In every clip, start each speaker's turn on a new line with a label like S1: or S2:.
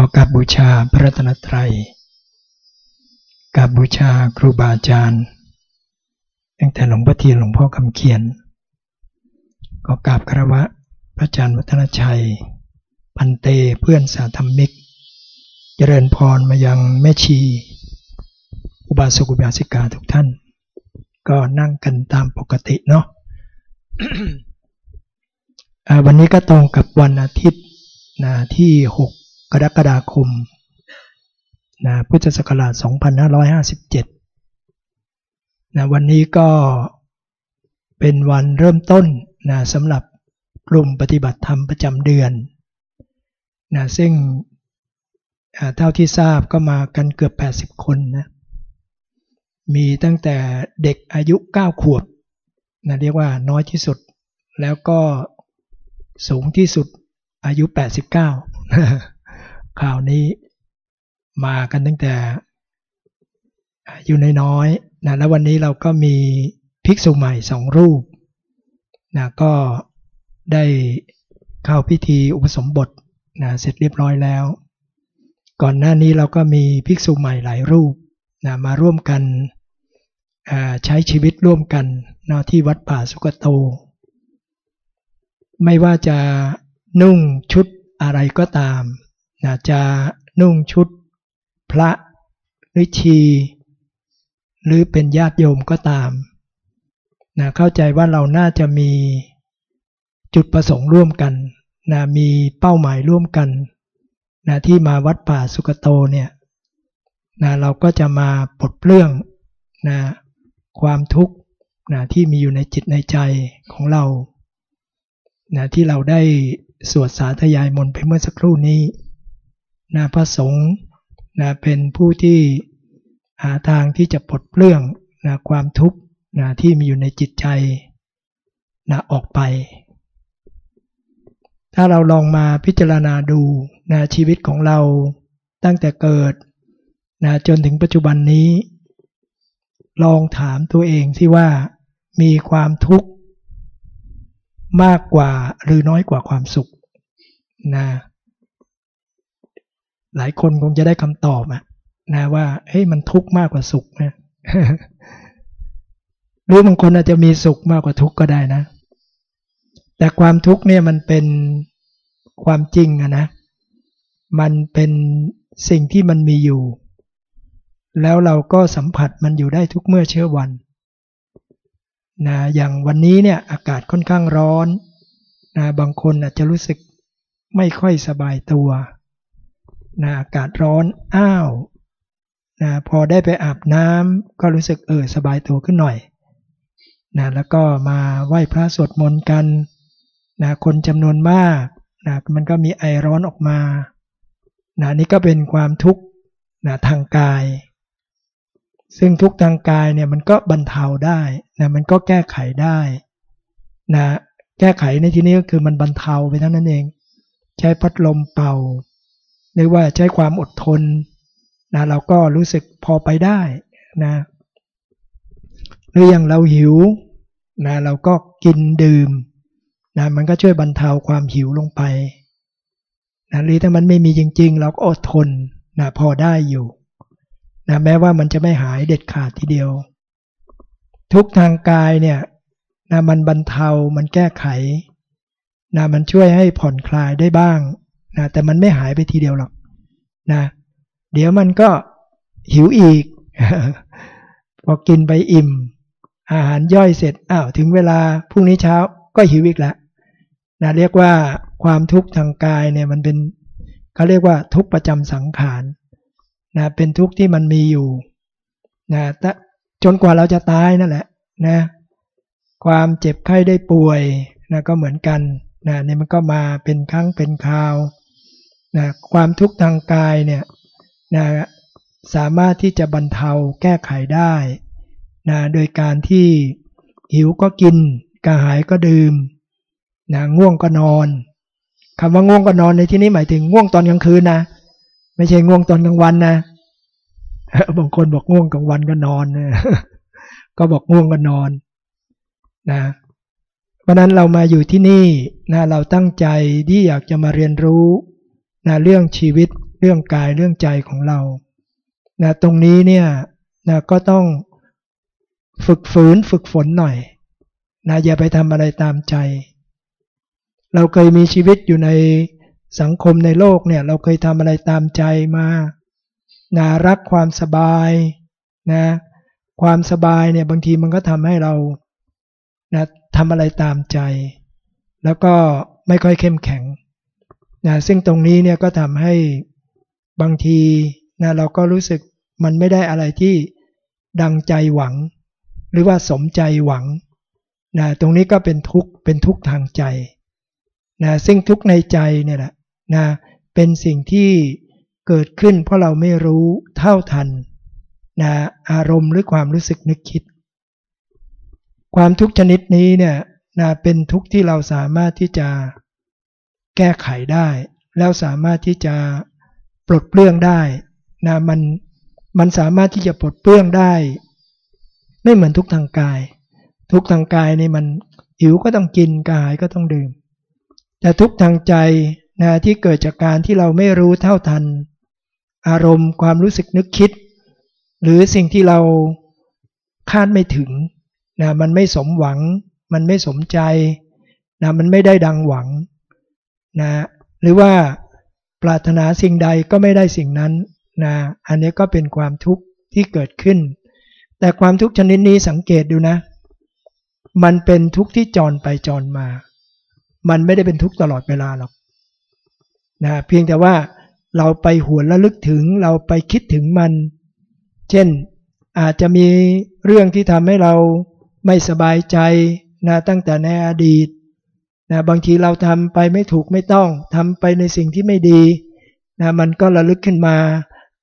S1: ก็กราบบูชาพระรัตนตรัยกราบบูชาครูบาอาจารย์ตั้งแต่หลวงพ่อเทียนหลวงพ่อคำเขียน ก็กราบคารวะพระอาจารย์วัฒนชัย พันเตเพื่อนสาธรรมิก เจริญพรมายังแม่ชี อุบาสกอุบาสิกาทุกท่าน ก็นั่งกันตามปกติเนาะวันนี้ก็ตรงกับวันอาทิตย์นะที่ 6 กรกฎาคมนะพุทธศักราช 2557นะวันนี้ก็เป็นวันเริ่มต้นนะสำหรับกลุ่มปฏิบัติธรรมประจำเดือนนะซึ่งเท่าที่ทราบก็มากันเกือบ 80 คนนะมีตั้งแต่เด็กอายุ 9 ขวบนะเรียกว่าน้อยที่สุด แล้วก็สูงที่สุดอายุ 89 ข่าวนี้มากันตั้งแต่อายุน้อยๆนะแล้ววันนี้เราก็มีภิกษุใหม่สองรูปนะก็ได้เข้าพิธีอุปสมบทนะเสร็จเรียบร้อยแล้ว ก่อนหน้านี้เราก็มีภิกษุใหม่หลายรูปนะมาร่วมกันใช้ชีวิตร่วมกันนะที่วัดป่าสุกโต ไม่ว่าจะนุ่งชุดอะไรก็ตาม นะจะนุ่งชุดพระหรือชี หรือเป็นญาติโยมก็ตามนะเข้าใจว่าเราน่าจะมีจุดประสงค์ร่วมกันนะมีเป้าหมายร่วมกันนะที่มาวัดป่าสุกโตเนี่ยนะเราก็จะมาปลดเปลื้องนะความทุกข์นะที่มีอยู่ในจิตในใจของเรานะที่เราได้สวดสาธยายมนต์ไปเมื่อสักครู่นี้ นะพระสงฆ์นะเป็นผู้ที่หาทางที่จะปลดเปลื้องนะความทุกข์นะที่มีอยู่ในจิตใจนะออกไป ถ้าเราลองมาพิจารณาดูนะชีวิตของเราตั้งแต่เกิดนะจนถึงปัจจุบันนี้ ลองถามตัวเองที่ว่ามีความทุกข์มากกว่าหรือน้อยกว่าความสุขนะ หลายคนคงจะได้คำตอบอะนะว่าเฮ้ยมันทุกข์มากกว่าสุขนะหรือบางคนอาจจะมีสุขมากกว่าทุกข์ก็ได้นะ แต่ความทุกข์เนี่ยมันเป็นความจริงอะนะ มันเป็นสิ่งที่มันมีอยู่ แล้วเราก็สัมผัสมันอยู่ได้ทุกเมื่อเชื่อวันนะอย่างวันนี้เนี่ยอากาศค่อนข้างร้อนนะบางคนอาจจะรู้สึกไม่ค่อยสบายตัว นะอากาศร้อนอ้าวนะพอได้ไปอาบน้ำก็รู้สึกเออสบายตัวขึ้นหน่อยนะแล้วก็มาไหว้พระสวดมนต์กันนะคนจำนวนมากนะมันก็มีไอร้อนออกมานะนี่ก็เป็นความทุกข์นะทางกาย ซึ่งทุกทางกายเนี่ยมันก็บรรเทาได้นะมันก็แก้ไขได้นะแก้ไขในที่นี้ก็คือมันบรรเทาไปเท่านั้นเอง ใช้พัดลมเป่า หรือว่าใช้ความอดทนนะเราก็รู้สึกพอไปได้นะหรืออย่างเราหิวนะเราก็กินดื่มนะมันก็ช่วยบรรเทาความหิวลงไปนะหรือถ้ามันไม่มีจริง ๆ เราก็อดทนนะพอได้อยู่นะแม้ว่ามันจะไม่หายเด็ดขาดทีเดียว ทุกทางกายเนี่ยนะมันบรรเทามันแก้ไขนะมันช่วยให้ผ่อนคลายได้บ้าง นะแต่มันไม่หายไปทีเดียวหรอกนะ เดี๋ยวมันก็หิวอีก พอกินไปอิ่ม อาหารย่อยเสร็จอ้าวถึงเวลาพรุ่งนี้เช้าก็หิวอีกแล้วนะเรียกว่าความทุกข์ทางกายเนี่ยมันเป็นเขาเรียกว่าทุกข์ประจำสังขารนะเป็นทุกข์ที่มันมีอยู่นะจนกว่าเราจะตายนั่นแหละนะความเจ็บไข้ได้ป่วยนะก็เหมือนกันนะนี่มันก็มาเป็นครั้งเป็นคราว นะความทุกข์ทางกายเนี่ยนะสามารถที่จะบรรเทาแก้ไขได้นะโดยการที่หิวก็กินกระหายก็ดื่มนะง่วงก็นอนคำว่าง่วงก็นอนในที่นี้หมายถึงง่วงตอนกลางคืนนะ ไม่ใช่ง่วงตอนกลางวันนะบางคนบอกง่วงกลางวันก็นอนนะก็บอกง่วงก็นอนนะเพราะนั้นเรามาอยู่ที่นี่นะเราตั้งใจที่อยากจะมาเรียนรู้ นะเรื่องชีวิตเรื่องกายเรื่องใจของเรานะตรงนี้เนี่ยนะก็ต้องฝึกฝืนฝึกฝนหน่อยนะอย่าไปทำอะไรตามใจ เราเคยมีชีวิตอยู่ในสังคมในโลกเนี่ยเราเคยทำอะไรตามใจมานะรักความสบายนะความสบายเนี่ยบางทีมันก็ทำให้เรานะทำอะไรตามใจ แล้วก็ไม่ค่อยเข้มแข็ง นะซึ่งตรงนี้เนี่ยก็ทำให้บางทีนะเราก็รู้สึกมันไม่ได้อะไรที่ดังใจหวัง หรือว่าสมใจหวังนะตรงนี้ก็เป็นทุกข์เป็นทุกข์ทางใจนะซึ่งทุกข์ในใจเนี่ยแหละนะเป็นสิ่งที่เกิดขึ้นเพราะเราไม่รู้เท่าทันนะอารมณ์หรือความรู้สึกนึกคิด ความทุกข์ชนิดนี้เนี่ยนะเป็นทุกข์ที่เราสามารถที่จะ แก้ไขได้ แล้วสามารถที่จะปลดเปลื้องได้นะมันมันสามารถที่จะปลดเปลื้องได้ ไม่เหมือนทุกทางกาย ทุกทางกายนี่มันหิวก็ต้องกินกายก็ต้องดื่ม แต่ทุกทางใจนะที่เกิดจากการที่เราไม่รู้เท่าทัน อารมณ์ความรู้สึกนึกคิด หรือสิ่งที่เราคาดไม่ถึงนะมันไม่สมหวัง มันไม่สมใจนะมันไม่ได้ดังหวัง นะหรือว่าปรารถนาสิ่งใดก็ไม่ได้สิ่งนั้นนะอันนี้ก็เป็นความทุกข์ที่เกิดขึ้น แต่ความทุกข์ชนิดนี้สังเกตดูนะ มันเป็นทุกข์ที่จรไปจรมา มันไม่ได้เป็นทุกข์ตลอดเวลาหรอกนะเพียงแต่ว่าเราไปหวนระลึกถึงเราไปคิดถึงมัน เช่นอาจจะมีเรื่องที่ทำให้เราไม่สบายใจนะตั้งแต่ในอดีต นะบางทีเราทำไปไม่ถูกไม่ต้องทำไปในสิ่งที่ไม่ดีนะมันก็ระลึกขึ้นมา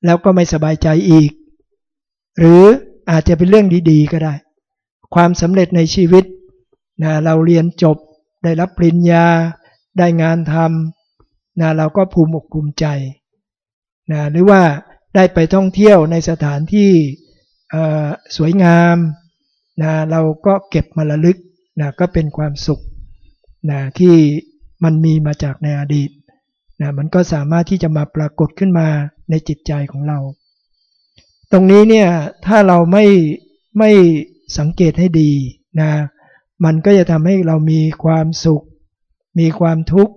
S1: แล้วก็ไม่สบายใจอีก หรืออาจจะเป็นเรื่องดีๆ ก็ได้ ความสำเร็จในชีวิตนะเราเรียนจบได้รับปริญญา ได้งานทำนะเราก็ภูมิอกภูมิใจนะหรือว่าได้ไปท่องเที่ยวในสถานที่สวยงามนะเราก็เก็บมาระลึกนะก็เป็นความสุข นะที่มันมีมาจากในอดีตนะมันก็สามารถที่จะมาปรากฏขึ้นมาในจิตใจของเรา ตรงนี้เนี่ยถ้าเราไม่ไม่สังเกตให้ดีนะมันก็จะทำให้เรามีความสุข มีความทุกข์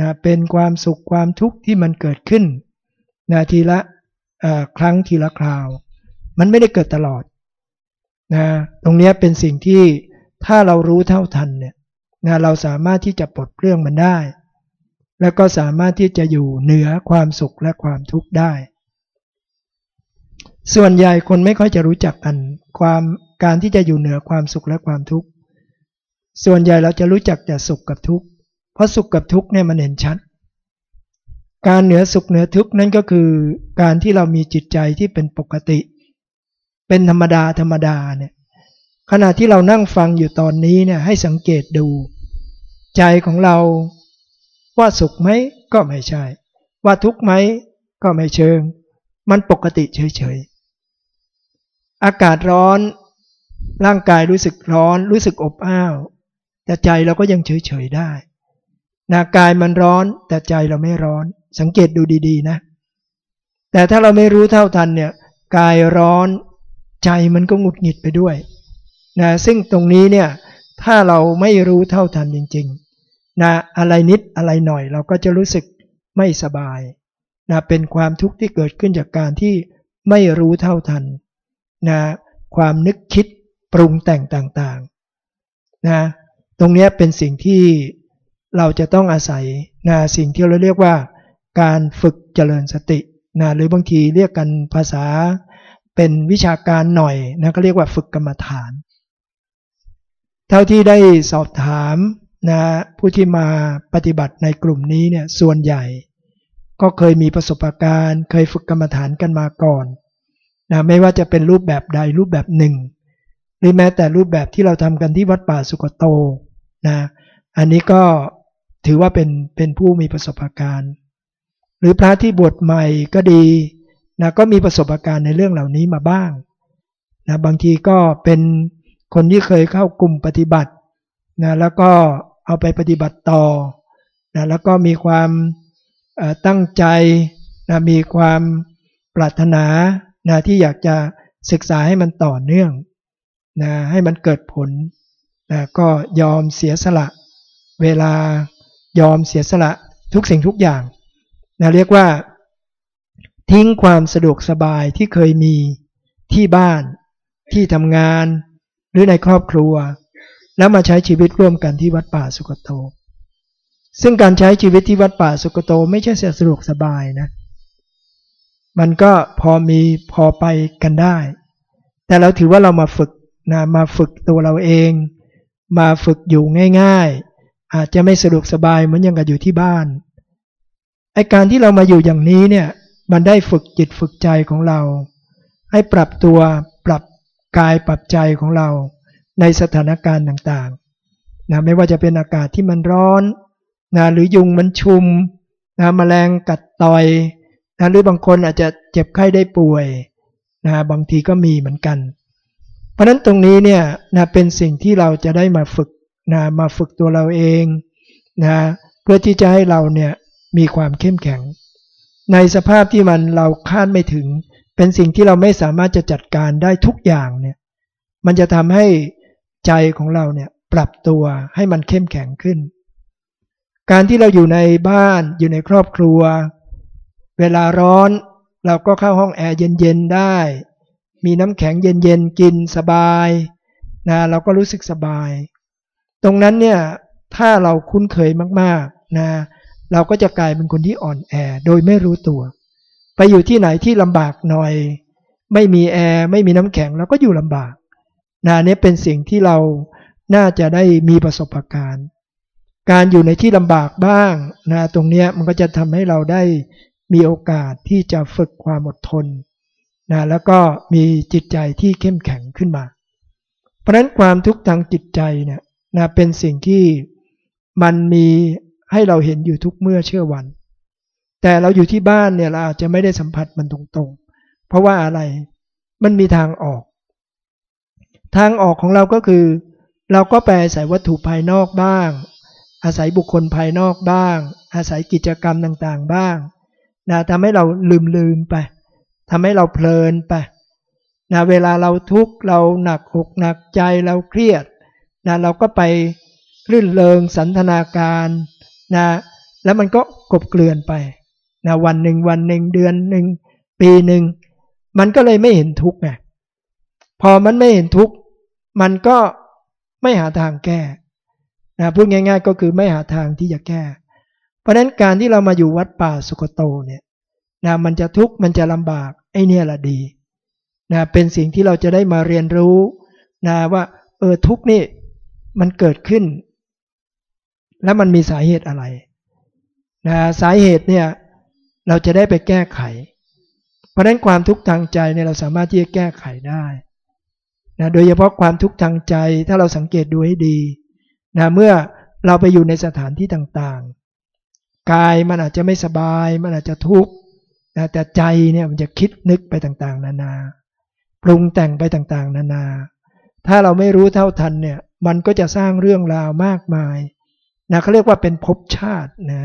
S1: นะเป็นความสุขความทุกข์ที่มันเกิดขึ้นนะทีละครั้งทีละคราว มันไม่ได้เกิดตลอดนะตรงนี้เป็นสิ่งที่ถ้าเรารู้เท่าทันเนี่ย นะเราสามารถที่จะปลดเปลื้องมันได้ แล้วก็สามารถที่จะอยู่เหนือความสุขและความทุกข์ได้ ส่วนใหญ่คนไม่ค่อยจะรู้จักกัน ความการที่จะอยู่เหนือความสุขและความทุกข์ส่วนใหญ่เราจะรู้จักแต่สุขกับทุกข์เพราะสุขกับทุกข์เนี่ยมันเห็นชัด การเหนือสุขเหนือทุกข์นั่นก็คือการที่เรามีจิตใจที่เป็นปกติ เป็นธรรมดาธรรมดาเนี่ย ขณะที่เรานั่งฟังอยู่ตอนนี้เนี่ยให้สังเกตดู ใจของเราว่าสุขไหมก็ไม่ใช่ ว่าทุกข์ไหมก็ไม่เชิง มันปกติเฉยๆอากาศร้อน ร่างกายรู้สึกร้อน รู้สึกอบอ้าว แต่ใจเราก็ยังเฉยๆได้นากายมันร้อนแต่ใจเราไม่ร้อน สังเกตดูดีๆนะ แต่ถ้าเราไม่รู้เท่าทันเนี่ยกายร้อนใจมันก็หงุดหงิดไปด้วย นะซึ่งตรงนี้เนี่ยถ้าเราไม่รู้เท่าทันจริงๆนะอะไรนิดอะไรหน่อยเราก็จะรู้สึกไม่สบายนะเป็นความทุกข์ที่เกิดขึ้นจากการที่ไม่รู้เท่าทันนะความนึกคิดปรุงแต่งต่างๆนะตรงนี้เป็นสิ่งที่เราจะต้องอาศัยนะสิ่งที่เราเรียกว่า การฝึกเจริญสตินะหรือบางทีเรียกกันภาษาเป็นวิชาการหน่อยนะก็เรียกว่าฝึกกรรมฐาน เท่าที่ได้สอบถามนะผู้ที่มาปฏิบัติในกลุ่มนี้เนี่ยส่วนใหญ่ ก็เคยมีประสบการณ์ เคยฝึกกรรมฐานกันมาก่อนนะไม่ว่าจะเป็นรูปแบบใดรูปแบบหนึ่ง หรือแม้แต่รูปแบบที่เราทำกันที่วัดป่าสุกโตนะอันนี้ก็ถือว่าเป็นเป็นผู้มีประสบการณ์ หรือพระที่บวชใหม่ก็ดีนะก็มีประสบการณ์ในเรื่องเหล่านี้มาบ้างนะบางทีก็เป็น คนที่เคยเข้ากลุ่มปฏิบัตินะแล้วก็เอาไปปฏิบัติต่อนะแล้วก็มีความตั้งใจนะมีความปรารถนานะที่อยากจะศึกษาให้มันต่อเนื่องนะให้มันเกิดผลนะก็ยอมเสียสละ เวลายอมเสียสละทุกสิ่งทุกอย่างนะเรียกว่า ทิ้งความสะดวกสบายที่เคยมีที่บ้านที่ทำงาน หรือในครอบครัว แล้วมาใช้ชีวิตร่วมกันที่วัดป่าสุกโต ซึ่งการใช้ชีวิตที่วัดป่าสุกโตไม่ใช่สะดวกสบายนะ มันก็พอมีพอไปกันได้ แต่เราถือว่าเรามาฝึกนะมาฝึกตัวเราเอง มาฝึกอยู่ง่าย ๆ อาจจะไม่สะดวกสบายเหมือนอย่างกับอยู่ที่บ้านไอการที่เรามาอยู่อย่างนี้เนี่ยมันได้ฝึกจิตฝึกใจของเรา ให้ปรับตัว กายปรับใจของเราในสถานการณ์ต่างๆนะไม่ว่าจะเป็นอากาศที่มันร้อนนะหรือยุงมันชุมนะมแมลงกัดต่อยนะหรือบางคนอาจจะเจ็บไข้ได้ป่วยนะบางทีก็มีเหมือนกัน เพราะนั้นตรงนี้เนี่ยนะเป็นสิ่งที่เราจะได้มาฝึกนะมาฝึกตัวเราเองนะเพื่อที่จะให้เราเนี่ยมีความเข้มแข็ง ในสภาพที่มันเราคาดไม่ถึง เป็นสิ่งที่เราไม่สามารถจะจัดการได้ทุกอย่างเนี่ยมันจะทำให้ใจของเราเนี่ยปรับตัวให้มันเข้มแข็งขึ้น การที่เราอยู่ในบ้านอยู่ในครอบครัว เวลาร้อนเราก็เข้าห้องแอร์เย็นๆได้ มีน้ำแข็งเย็นๆกินสบายนะเราก็รู้สึกสบาย ตรงนั้นเนี่ยถ้าเราคุ้นเคยมากๆนะเราก็จะกลายเป็นคนที่อ่อนแอโดยไม่รู้ตัว ไปอยู่ที่ไหนที่ลำบากหน่อย ไม่มีแอร์ไม่มีน้ำแข็งเราก็อยู่ลำบากนะนี้เป็นสิ่งที่เราน่าจะได้มีประสบการณ์ การอยู่ในที่ลำบากบ้างนะตรงนี้มันก็จะทำให้เราได้มีโอกาสที่จะฝึกความอดทนนะแล้วก็มีจิตใจที่เข้มแข็งขึ้นมา เพราะฉะนั้นความทุกข์ทางจิตใจเนี่ยนะเป็นสิ่งที่มันมีให้เราเห็นอยู่ทุกเมื่อเชื่อวัน แต่เราอยู่ที่บ้านเนี่ยเราอาจจะไม่ได้สัมผัสมันตรงๆ เพราะว่าอะไรมันมีทางออก ทางออกของเราก็คือ เราก็ไปอาศัยวัตถุภายนอกบ้าง อาศัยบุคคลภายนอกบ้าง อาศัยกิจกรรมต่างๆบ้างนะทำให้เราลืมลืมไปทำให้เราเพลินไปนะเวลาเราทุกข์เราหนักอกหนักใจเราเครียดนะเราก็ไปรื่นเริงสันทนาการนะแล้วมันก็กบเกลื่อนไป นะวันหนึ่งวันหนึ่งเดือนหนึ่งปีหนึ่งมันก็เลยไม่เห็นทุกข์ไงพอมันไม่เห็นทุกข์มันก็ไม่หาทางแก้นะพูดง่าย ๆ ก็คือไม่หาทางที่จะแก้ เพราะฉะนั้นการที่เรามาอยู่วัดป่าสุกโตเนี่ยนะมันจะทุกข์มันจะลำบากไอ้นี่แหละดีนะเป็นสิ่งที่เราจะได้มาเรียนรู้นะว่าเออทุกข์นี่มันเกิดขึ้น แล้วมันมีสาเหตุอะไรนะสาเหตุเนี่ย เราจะได้ไปแก้ไข เพราะฉะนั้นความทุกข์ทางใจเนี่ยเราสามารถที่จะแก้ไขได้นะโดยเฉพาะความทุกข์ทางใจถ้าเราสังเกตดูให้ดีนะเมื่อเราไปอยู่ในสถานที่ต่างๆ กายมันอาจจะไม่สบาย มันอาจจะทุกข์นะแต่ใจเนี่ยมันจะคิดนึกไปต่างๆ นานา ปรุงแต่งไปต่างๆ นานา ถ้าเราไม่รู้เท่าทันเนี่ยมันก็จะสร้างเรื่องราวมากมายนะเขาเรียกว่าเป็นภพชาตินะ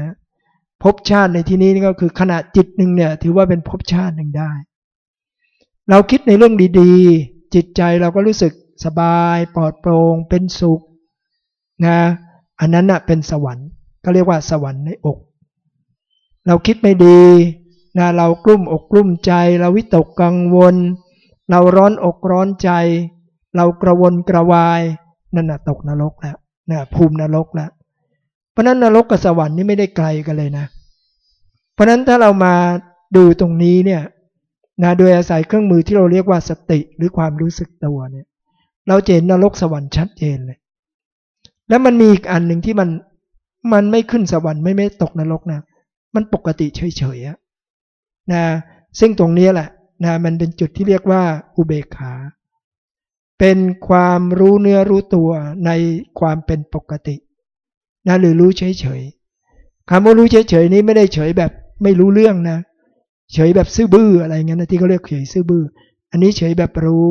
S1: ภพชาติในที่นี้นี่ก็คือขณะจิตหนึ่งเนี่ยถือว่าเป็นภพชาติหนึ่งได้ เราคิดในเรื่องดีๆ จิตใจเราก็รู้สึกสบายปลอดโปร่งเป็นสุขนะอันนั้นนะเป็นสวรรค์ก็เรียกว่าสวรรค์ในอก เราคิดไม่ดีนะเรากลุ้มอกกลุ้มใจ เราวิตกกังวล เราร้อนอกร้อนใจ เรากระวนกระวายนั่นนะตกนรกแล้วนะภูมินรกแล้วเพราะนั้นนรกกับสวรรค์นี่ไม่ได้ไกลกันเลยนะ เพราะนั้นถ้าเรามาดูตรงนี้เนี่ยนะโดยอาศัยเครื่องมือที่เราเรียกว่าสติหรือความรู้สึกตัวเนี่ยเราเห็นนรกสวรรค์ชัดเจนเลย แล้วมันมีอีกอันหนึ่งที่มันมันไม่ขึ้นสวรรค์ไม่ไม่ตกนรกนะ มันปกติเฉยๆนะซึ่งตรงนี้แหละนะมันเป็นจุดที่เรียกว่าอุเบกขา เป็นความรู้เนื้อรู้ตัวในความเป็นปกตินะหรือรู้เฉยๆคำว่ารู้เฉยๆนี้ไม่ได้เฉยแบบ ไม่รู้เรื่องนะ เฉยแบบซื่อบื้ออะไรเงี้ยนะที่เขาเรียกเฉยซื่อบื้อ อันนี้เฉยแบบรู้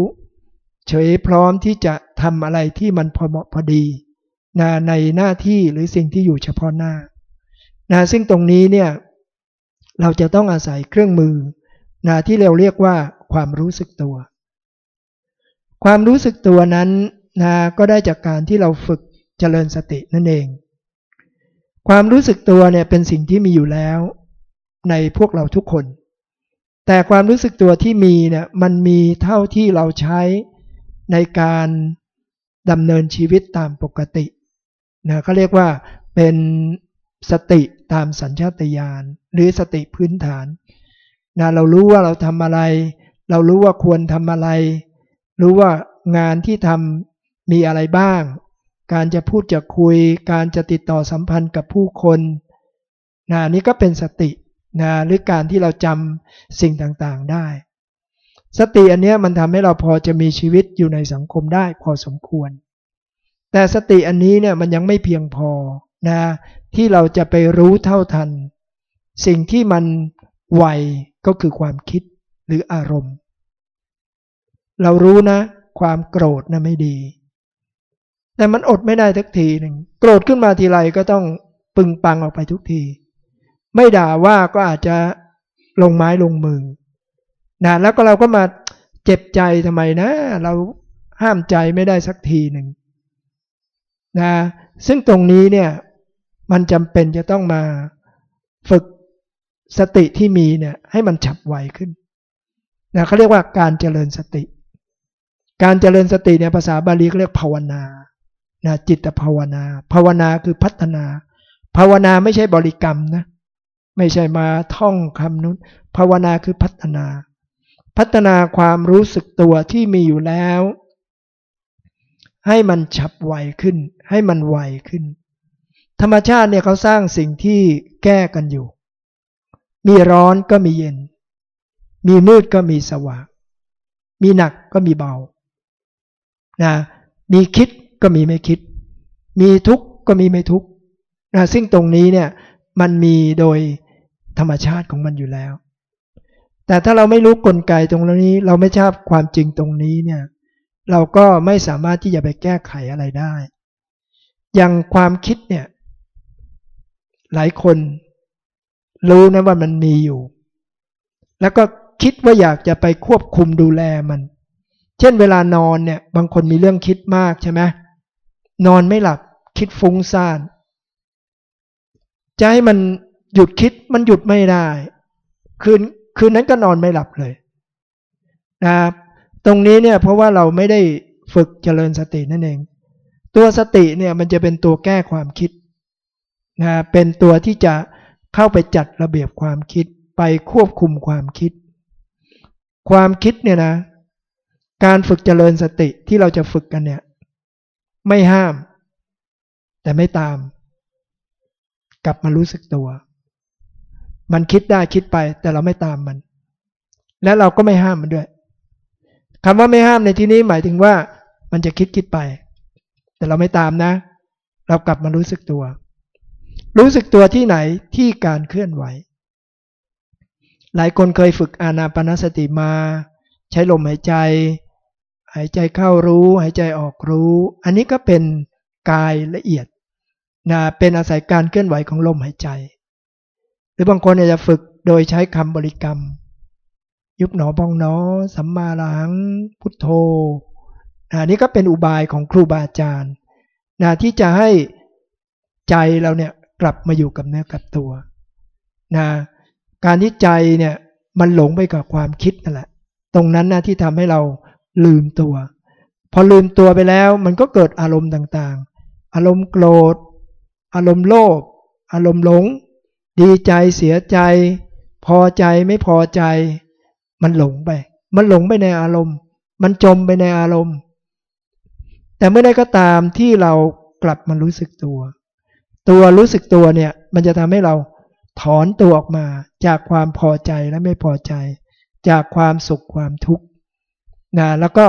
S1: เฉยพร้อมที่จะทำอะไรที่มันพอเหมาะพอดีนะในหน้าที่หรือสิ่งที่อยู่เฉพาะหน้านะซึ่งตรงนี้เนี่ยเราจะต้องอาศัยเครื่องมือนะที่เราเรียกว่าความรู้สึกตัว ความรู้สึกตัวนั้นนะก็ได้จากการที่เราฝึกเจริญสตินั่นเอง ความรู้สึกตัวเนี่ยเป็นสิ่งที่มีอยู่แล้ว ในพวกเราทุกคน แต่ความรู้สึกตัวที่มีเนี่ยมันมีเท่าที่เราใช้ในการดำเนินชีวิตตามปกตินะเขาเรียกว่าเป็นสติตามสัญชาตญาณหรือสติพื้นฐานนะเรารู้ว่าเราทำอะไร เรารู้ว่าควรทำอะไร รู้ว่างานที่ทำมีอะไรบ้าง การจะพูดจะคุย การจะติดต่อสัมพันธ์กับผู้คนนะนี่ก็เป็นสติ นะหรือการที่เราจำสิ่งต่างๆได้ สติอันนี้มันทำให้เราพอจะมีชีวิตอยู่ในสังคมได้พอสมควร แต่สติอันนี้เนี่ยมันยังไม่เพียงพอนะที่เราจะไปรู้เท่าทัน สิ่งที่มันไวก็คือความคิดหรืออารมณ์ เรารู้นะ ความโกรธนะไม่ดี แต่มันอดไม่ได้ทุกทีหนึ่งโกรธขึ้นมาทีไรก็ต้องปึงปังออกไปทุกที ไม่ด่าว่าก็อาจจะลงไม้ลงมือนะแล้วก็เราก็มาเจ็บใจทำไมนะ เราห้ามใจไม่ได้สักทีหนึ่งนะซึ่งตรงนี้เนี่ยมันจำเป็นจะต้องมาฝึกสติที่มีเนี่ยให้มันฉับไวขึ้นนะเขาเรียกว่าการเจริญสติ การเจริญสติเนี่ยภาษาบาลีเขาเรียกภาวนานะจิตภาวนา ภาวนาคือพัฒนา ภาวนาไม่ใช่บริกรรมนะ ไม่ใช่มาท่องคำนู้นภาวนาคือพัฒนา พัฒนาความรู้สึกตัวที่มีอยู่แล้ว ให้มันฉับไวขึ้น ให้มันไวขึ้น ธรรมชาติเนี่ยเขาสร้างสิ่งที่แก้กันอยู่ มีร้อนก็มีเย็น มีมืดก็มีสว่าง มีหนักก็มีเบานะมีคิดก็มีไม่คิด มีทุกข์ก็มีไม่ทุกข์นะซึ่งตรงนี้เนี่ยมันมีโดย ธรรมชาติของมันอยู่แล้ว แต่ถ้าเราไม่รู้กลไกตรงนี้ เราไม่ทราบความจริงตรงนี้เนี่ย เราก็ไม่สามารถที่จะไปแก้ไขอะไรได้ อย่างความคิดเนี่ย หลายคนรู้นะว่ามันมีอยู่ แล้วก็คิดว่าอยากจะไปควบคุมดูแลมัน เช่นเวลานอนเนี่ย บางคนมีเรื่องคิดมากใช่ไหมนอนไม่หลับคิดฟุ้งซ่านจะให้มัน หยุดคิดมันหยุดไม่ได้ คืนคืนนั้นก็นอนไม่หลับเลยนะตรงนี้เนี่ยเพราะว่าเราไม่ได้ฝึกเจริญสตินั่นเอง ตัวสติเนี่ยมันจะเป็นตัวแก้ความคิดนะเป็นตัวที่จะเข้าไปจัดระเบียบความคิดไปควบคุมความคิด ความคิดเนี่ยนะ การฝึกเจริญสติที่เราจะฝึกกันเนี่ย ไม่ห้าม แต่ไม่ตาม กลับมารู้สึกตัว มันคิดได้คิดไป แต่เราไม่ตามมัน และเราก็ไม่ห้ามมันด้วยคำว่าไม่ห้ามในที่นี้หมายถึงว่า มันจะคิดคิดไป แต่เราไม่ตามนะ เรากลับมารู้สึกตัว รู้สึกตัวที่ไหนที่การเคลื่อนไหว หลายคนเคยฝึกอานาปนสติมา ใช้ลมหายใจ หายใจเข้ารู้ หายใจออกรู้ อันนี้ก็เป็นกายละเอียดนะเป็นอาศัยการเคลื่อนไหวของลมหายใจ หรือบางคนอาจจะฝึกโดยใช้คำบริกรรม ยุบหนอบองหนอ สัมมาหลัง พุทโธอันนี้ก็เป็นอุบายของครูบาอาจารย์นะที่จะให้ใจเราเนี่ยกลับมาอยู่กับเนื้อกับตัวนะการที่ใจเนี่ยมันหลงไปกับความคิดนั่นแหละ ตรงนั้นนะที่ทำให้เราลืมตัว พอลืมตัวไปแล้วมันก็เกิดอารมณ์ต่างๆ อารมณ์โกรธ อารมณ์โลภอารมณ์หลง ดีใจเสียใจ พอใจไม่พอใจ มันหลงไป มันหลงไปในอารมณ์ มันจมไปในอารมณ์ แต่เมื่อใดก็ตามที่เรากลับมารู้สึกตัว ตัวรู้สึกตัวเนี่ย มันจะทำให้เราถอนตัวออกมาจากความพอใจและไม่พอใจ จากความสุขความทุกข์นะแล้วก็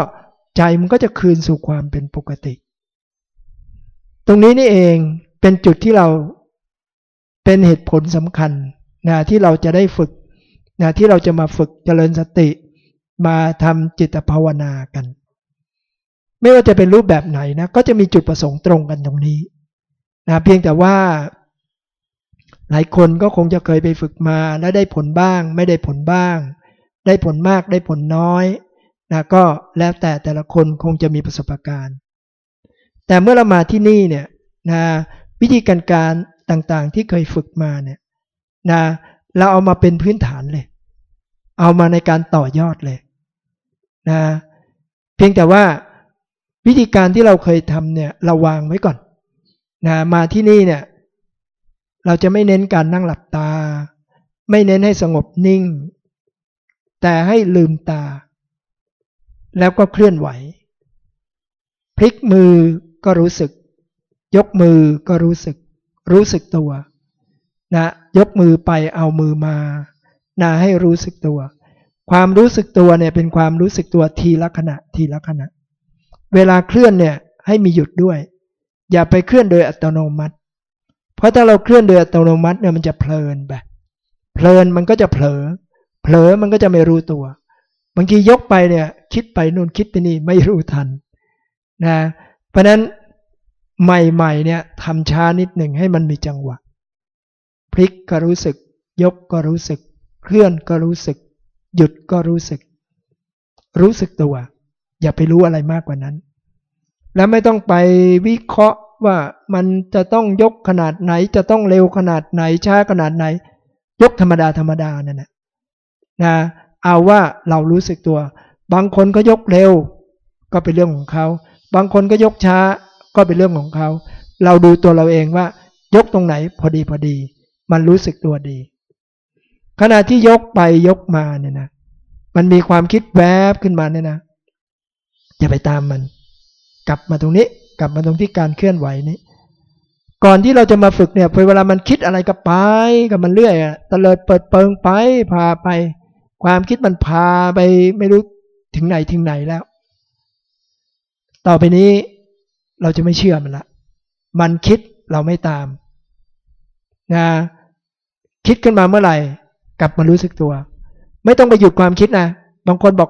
S1: ใจมันก็จะคืนสู่ความเป็นปกติ ตรงนี้นี่เองเป็นจุดที่เรา เป็นเหตุผลสำคัญนะที่เราจะได้ฝึกนะที่เราจะมาฝึกเจริญสติ มาทำจิตภาวนากัน ไม่ว่าจะเป็นรูปแบบไหนนะก็จะมีจุดประสงค์ตรงกันตรงนี้นะเพียงแต่ว่า หลายคนก็คงจะเคยไปฝึกมาแล้วได้ผลบ้าง ไม่ได้ผลบ้าง ได้ผลมากได้ผลน้อยนะก็แล้วแต่แต่ละคนคงจะมีประสบการณ์ แต่เมื่อเรามาที่นี่เนี่ยนะวิธีการการ ต่างๆ ที่เคยฝึกมาเนี่ยนะเราเอามาเป็นพื้นฐานเลย เอามาในการต่อยอดเลยนะเพียงแต่ว่าวิธีการที่เราเคยทำเนี่ยเราวางไว้ก่อนนะมาที่นี่เนี่ย เราจะไม่เน้นการนั่งหลับตา ไม่เน้นให้สงบนิ่ง แต่ให้ลืมตา แล้วก็เคลื่อนไหว พลิกมือก็รู้สึก ยกมือก็รู้สึก รู้สึกตัวนะยกมือไปเอามือมานะให้รู้สึกตัว ความรู้สึกตัวเนี่ยเป็นความรู้สึกตัวทีละขณะทีละขณะ เวลาเคลื่อนเนี่ยให้มีหยุดด้วย อย่าไปเคลื่อนโดยอัตโนมัติ เพราะถ้าเราเคลื่อนโดยอัตโนมัติเนี่ยมันจะเพลินไปเพลินมันก็จะเผลอ เผลอมันก็จะไม่รู้ตัว บางทียกไปเนี่ย คิดไปนู่นคิดไปนี่ไม่รู้ทันนะเพราะนั้น ใหม่ๆเนี่ยทำช้านิดหนึ่งให้มันมีจังหวะ พลิกก็รู้สึก ยกก็รู้สึก เคลื่อนก็รู้สึก หยุดก็รู้สึก รู้สึกตัว อย่าไปรู้อะไรมากกว่านั้น แล้วไม่ต้องไปวิเคราะห์ว่ามันจะต้องยกขนาดไหนจะต้องเร็วขนาดไหนช้าขนาดไหน ยกธรรมดาธรรมดานั่นแหละนะเอาว่าเรารู้สึกตัว บางคนก็ยกเร็ว ก็เป็นเรื่องของเขา บางคนก็ยกช้า ก็เป็นเรื่องของเขา เราดูตัวเราเองว่ายกตรงไหนพอดีพอดี มันรู้สึกตัวดี ขณะที่ยกไปยกมาเนี่ยนะมันมีความคิดแวบขึ้นมาเนี่ยนะอย่าไปตามมัน กลับมาตรงนี้ กลับมาตรงที่การเคลื่อนไหวนี้ ก่อนที่เราจะมาฝึกเนี่ยพอเวลามันคิดอะไรก็ไปกับมันเรื่อยอะตะเลิดเปิดเปิงไปพาไป ความคิดมันพาไปไม่รู้ถึงไหนถึงไหนแล้ว ต่อไปนี้ เราจะไม่เชื่อมันละ มันคิดเราไม่ตามนะคิดขึ้นมาเมื่อไหร่ กลับมารู้สึกตัว ไม่ต้องไปหยุดความคิดนะบางคนบอก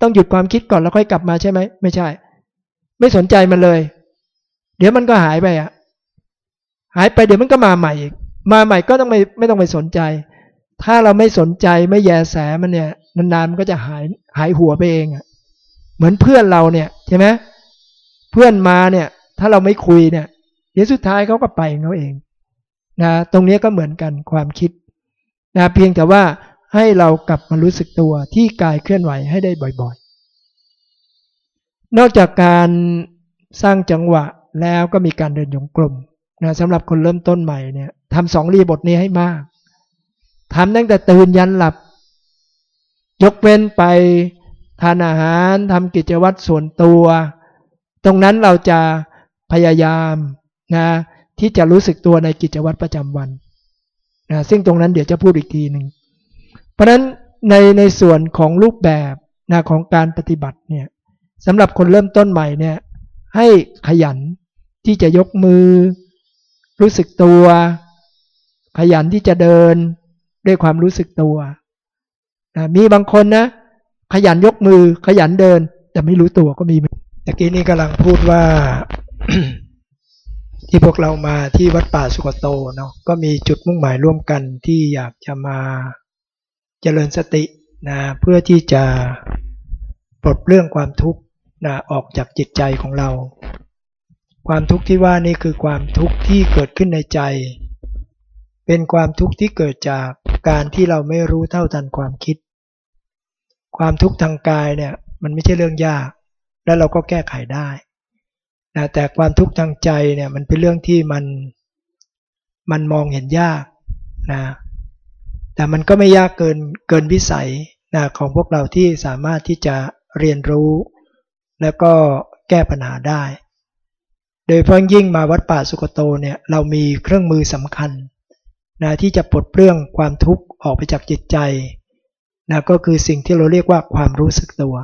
S1: ต้องหยุดความคิดก่อนแล้วค่อยกลับมาใช่ไหมไม่ใช่ ไม่สนใจมันเลย เดี๋ยวมันก็หายไปอะ หายไปเดี๋ยวมันก็มาใหม่อีกมาใหม่ก็ต้องไม่ไม่ต้องไปสนใจ ถ้าเราไม่สนใจไม่แยแสมันเนี่ยนานๆมันก็จะหายหายหัวไปเองอะ เหมือนเพื่อนเราเนี่ยใช่ไหมเพื่อนมาเนี่ย ถ้าเราไม่คุยเนี่ย เดี๋ยวสุดท้ายเขาก็ไปเขาเองนะตรงนี้ก็เหมือนกันความคิดนะเพียงแต่ว่าให้เรากลับมารู้สึกตัวที่กายเคลื่อนไหวให้ได้บ่อยๆ นอกจากการสร้างจังหวะแล้วก็มีการเดินยงกลมนะสำหรับคนเริ่มต้นใหม่เนี่ยทำสองรีบทนี้ให้มากทำตั้งแต่ตื่นยันหลับ ยกเว้นไปทานอาหารทำกิจวัตรส่วนตัว ตรงนั้นเราจะพยายามนะที่จะรู้สึกตัวในกิจวัตรประจำวันนะซึ่งตรงนั้นเดี๋ยวจะพูดอีกทีหนึ่งเพราะฉะนั้นในในส่วนของรูปแบบนะของการปฏิบัติเนี่ยสำหรับคนเริ่มต้นใหม่เนี่ยให้ขยันที่จะยกมือ รู้สึกตัว ขยันที่จะเดินด้วยความรู้สึกตัวนะมีบางคนนะ ขยันยกมือขยันเดิน แต่ไม่รู้ตัวก็มี ตะกี้นี้กำลังพูดว่าที่พวกเรามาที่วัดป่าสุกโตเนาะก็มีจุดมุ่งหมายร่วมกันที่อยากจะมาเจริญสตินะเพื่อที่จะปลดเรื่องความทุกข์นะออกจากจิตใจของเรา ความทุกข์ที่ว่านี่คือความทุกข์ที่เกิดขึ้นในใจ เป็นความทุกข์ที่เกิดจากการที่เราไม่รู้เท่าทันความคิด ความทุกข์ทางกายเนี่ยมันไม่ใช่เรื่องยาก แล้วเราก็แก้ไขได้นะแต่ความทุกข์ทางใจเนี่ยมันเป็นเรื่องที่มันมันมองเห็นยากนะแต่มันก็ไม่ยากเกินเกินวิสัยนะของพวกเราที่สามารถที่จะเรียนรู้ แล้วก็แก้ปัญหาได้ โดยเพิ่งยิ่งมาวัดป่าสุกโตเนี่ยเรามีเครื่องมือสำคัญนะที่จะปลดเปลื้องความทุกข์ออกไปจากจิตใจนะก็คือสิ่งที่เราเรียกว่าความรู้สึกตัว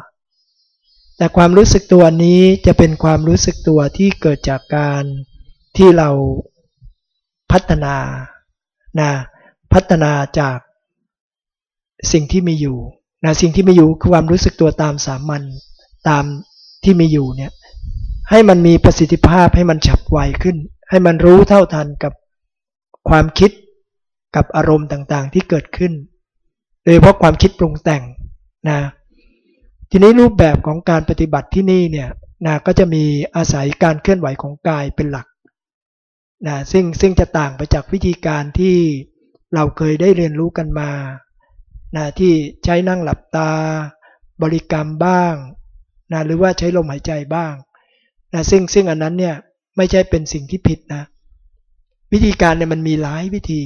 S1: แต่ความรู้สึกตัวนี้จะเป็นความรู้สึกตัวที่เกิดจากการที่เราพัฒนานะพัฒนาจากสิ่งที่มีอยู่นะสิ่งที่มีอยู่คือความรู้สึกตัวตามสามัญตามที่มีอยู่เนี่ยให้มันมีประสิทธิภาพให้มันฉับไวขึ้น ให้มันรู้เท่าทันกับความคิดกับอารมณ์ต่างๆ ที่เกิดขึ้น โดยเพราะความคิดปรุงแต่งนะ ทีนี้รูปแบบของการปฏิบัติที่นี่เนี่ยนะก็จะมีอาศัยการเคลื่อนไหวของกายเป็นหลักนะซึ่งซึ่งจะต่างไปจากวิธีการที่เราเคยได้เรียนรู้กันมานะที่ใช้นั่งหลับตา บริกรรมบ้างนะหรือว่าใช้ลมหายใจบ้างนะซึ่งซึ่งอันนั้นเนี่ยไม่ใช่เป็นสิ่งที่ผิดนะวิธีการเนี่ยมันมีหลายวิธี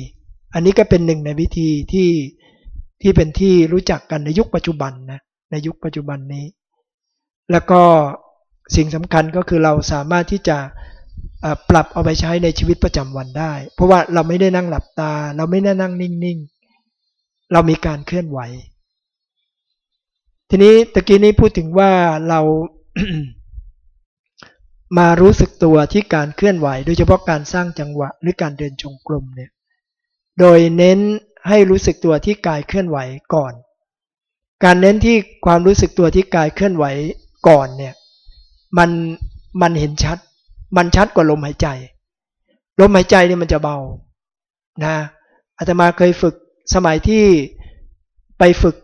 S1: อันนี้ก็เป็นหนึ่งในวิธีที่ที่เป็นที่รู้จักกันในยุคปัจจุบันนะ ในยุคปัจจุบันนี้ แล้วก็สิ่งสำคัญก็คือเราสามารถที่จะปรับเอาไปใช้ในชีวิตประจำวันได้ เพราะว่าเราไม่ได้นั่งหลับตา เราไม่ได้นั่งนิ่งๆ เรามีการเคลื่อนไหว ทีนี้ตะกี้นี้พูดถึงว่าเรามารู้สึกตัวที่การเคลื่อนไหว โดยเฉพาะการสร้างจังหวะหรือการเดินจงกรมเนี่ย โดยเน้นให้รู้สึกตัวที่กายเคลื่อนไหวก่อน การเน้นที่ความรู้สึกตัวที่กายเคลื่อนไหวก่อนเนี่ยมันมันเห็นชัด มันชัดกว่าลมหายใจ ลมหายใจเนี่ยมันจะเบานะอาตมาเคยฝึกสมัยที่ไปฝึก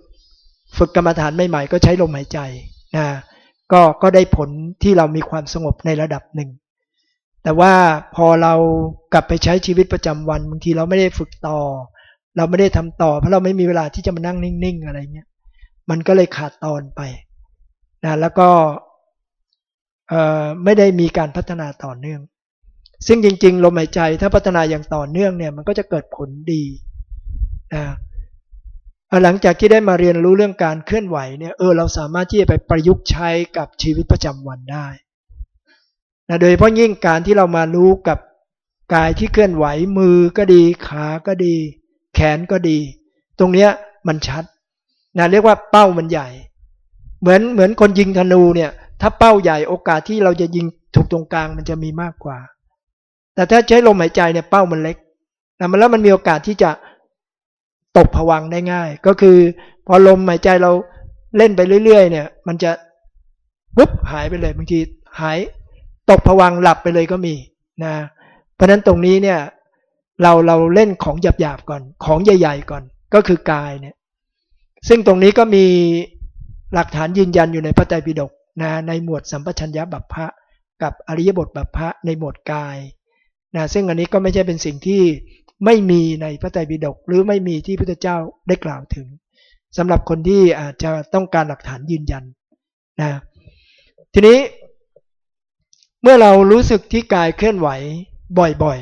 S1: ฝึกกรรมฐานใหม่ๆก็ใช้ลมหายใจนะก็ก็ได้ผลที่เรามีความสงบในระดับหนึ่ง แต่ว่าพอเรากลับไปใช้ชีวิตประจำวันบางทีเราไม่ได้ฝึกต่อ เราไม่ได้ทำต่อ เพราะเราไม่มีเวลาที่จะมานั่งนิ่งๆอะไรเงี้ย มันก็เลยขาดตอนไปนะแล้วก็ไม่ได้มีการพัฒนาต่อเนื่อง ซึ่งจริง ๆ ลมหายใจถ้าพัฒนาอย่างต่อเนื่องเนี่ยมันก็จะเกิดผลดีนะหลังจากที่ได้มาเรียนรู้เรื่องการเคลื่อนไหวเนี่ยเออเราสามารถที่จะไปประยุกต์ใช้กับชีวิตประจำวันได้นะโดยเพราะยิ่งการที่เรามารู้กับกายที่เคลื่อนไหวมือก็ดีขาก็ดี แขนก็ดี ตรงเนี้ยมันชัด นะเรียกว่าเป้ามันใหญ่ เหมือนเหมือนคนยิงธนูเนี่ย ถ้าเป้าใหญ่โอกาสที่เราจะยิงถูกตรงกลางมันจะมีมากกว่า แต่ถ้าใช้ลมหายใจเนี่ยเป้ามันเล็กนะมันแล้วมันมีโอกาสที่จะตกผวังได้ง่าย ก็คือ พอลมหายใจเราเล่นไปเรื่อย ๆ เนี่ย มันจะปุ๊บหายไปเลยบางทีหายตกผวังหลับไปเลยก็มีนะเพราะนั้นตรงนี้เนี่ยเราเราเล่นของหยาบๆก่อน ของใหญ่ ๆ ก่อนก็คือกายเนี่ย ซึ่งตรงนี้ก็มีหลักฐานยืนยันอยู่ในพระไตรปิฎกนะในหมวดสัมปชัญญะบัพพะกับอริยบทบัพพะในหมวดกายนะซึ่งอันนี้ก็ไม่ใช่เป็นสิ่งที่ไม่มีในพระไตรปิฎกหรือไม่มีที่พระเจ้าได้กล่าวถึงสำหรับคนที่อาจจะต้องการหลักฐานยืนยันนะทีนี้ เมื่อเรารู้สึกที่กายเคลื่อนไหวบ่อย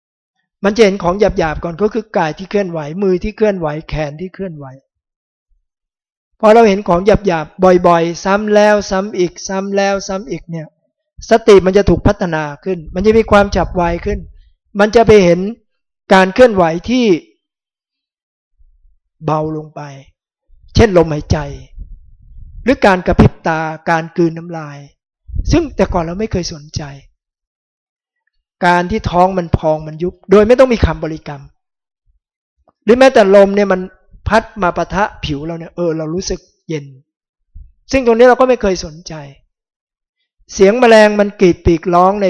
S1: ๆ มันจะเห็นของหยาบๆก่อนก็คือกายที่เคลื่อนไหวมือที่เคลื่อนไหวแขนที่เคลื่อนไหว พอเราเห็นของหยาบๆบ่อยๆ ซ้ำแล้วซ้ำอีกซ้ำแล้วซ้ำอีกเนี่ยสติมันจะถูกพัฒนาขึ้น มันจะมีความฉับไวขึ้น มันจะไปเห็นการเคลื่อนไหวที่เบาลงไป เช่นลมหายใจ หรือการกระพริบตาการกืนน้ำลาย ซึ่งแต่ก่อนเราไม่เคยสนใจ การที่ท้องมันพองมันยุบ โดยไม่ต้องมีคำบริกรรม หรือแม้แต่ลมเนี่ยมัน พัดมาปะทะผิวเราเนี่ยเออเรารู้สึกเย็น ซึ่งตรงนี้เราก็ไม่เคยสนใจ เสียงแมลงมันกรีดปีกร้องใน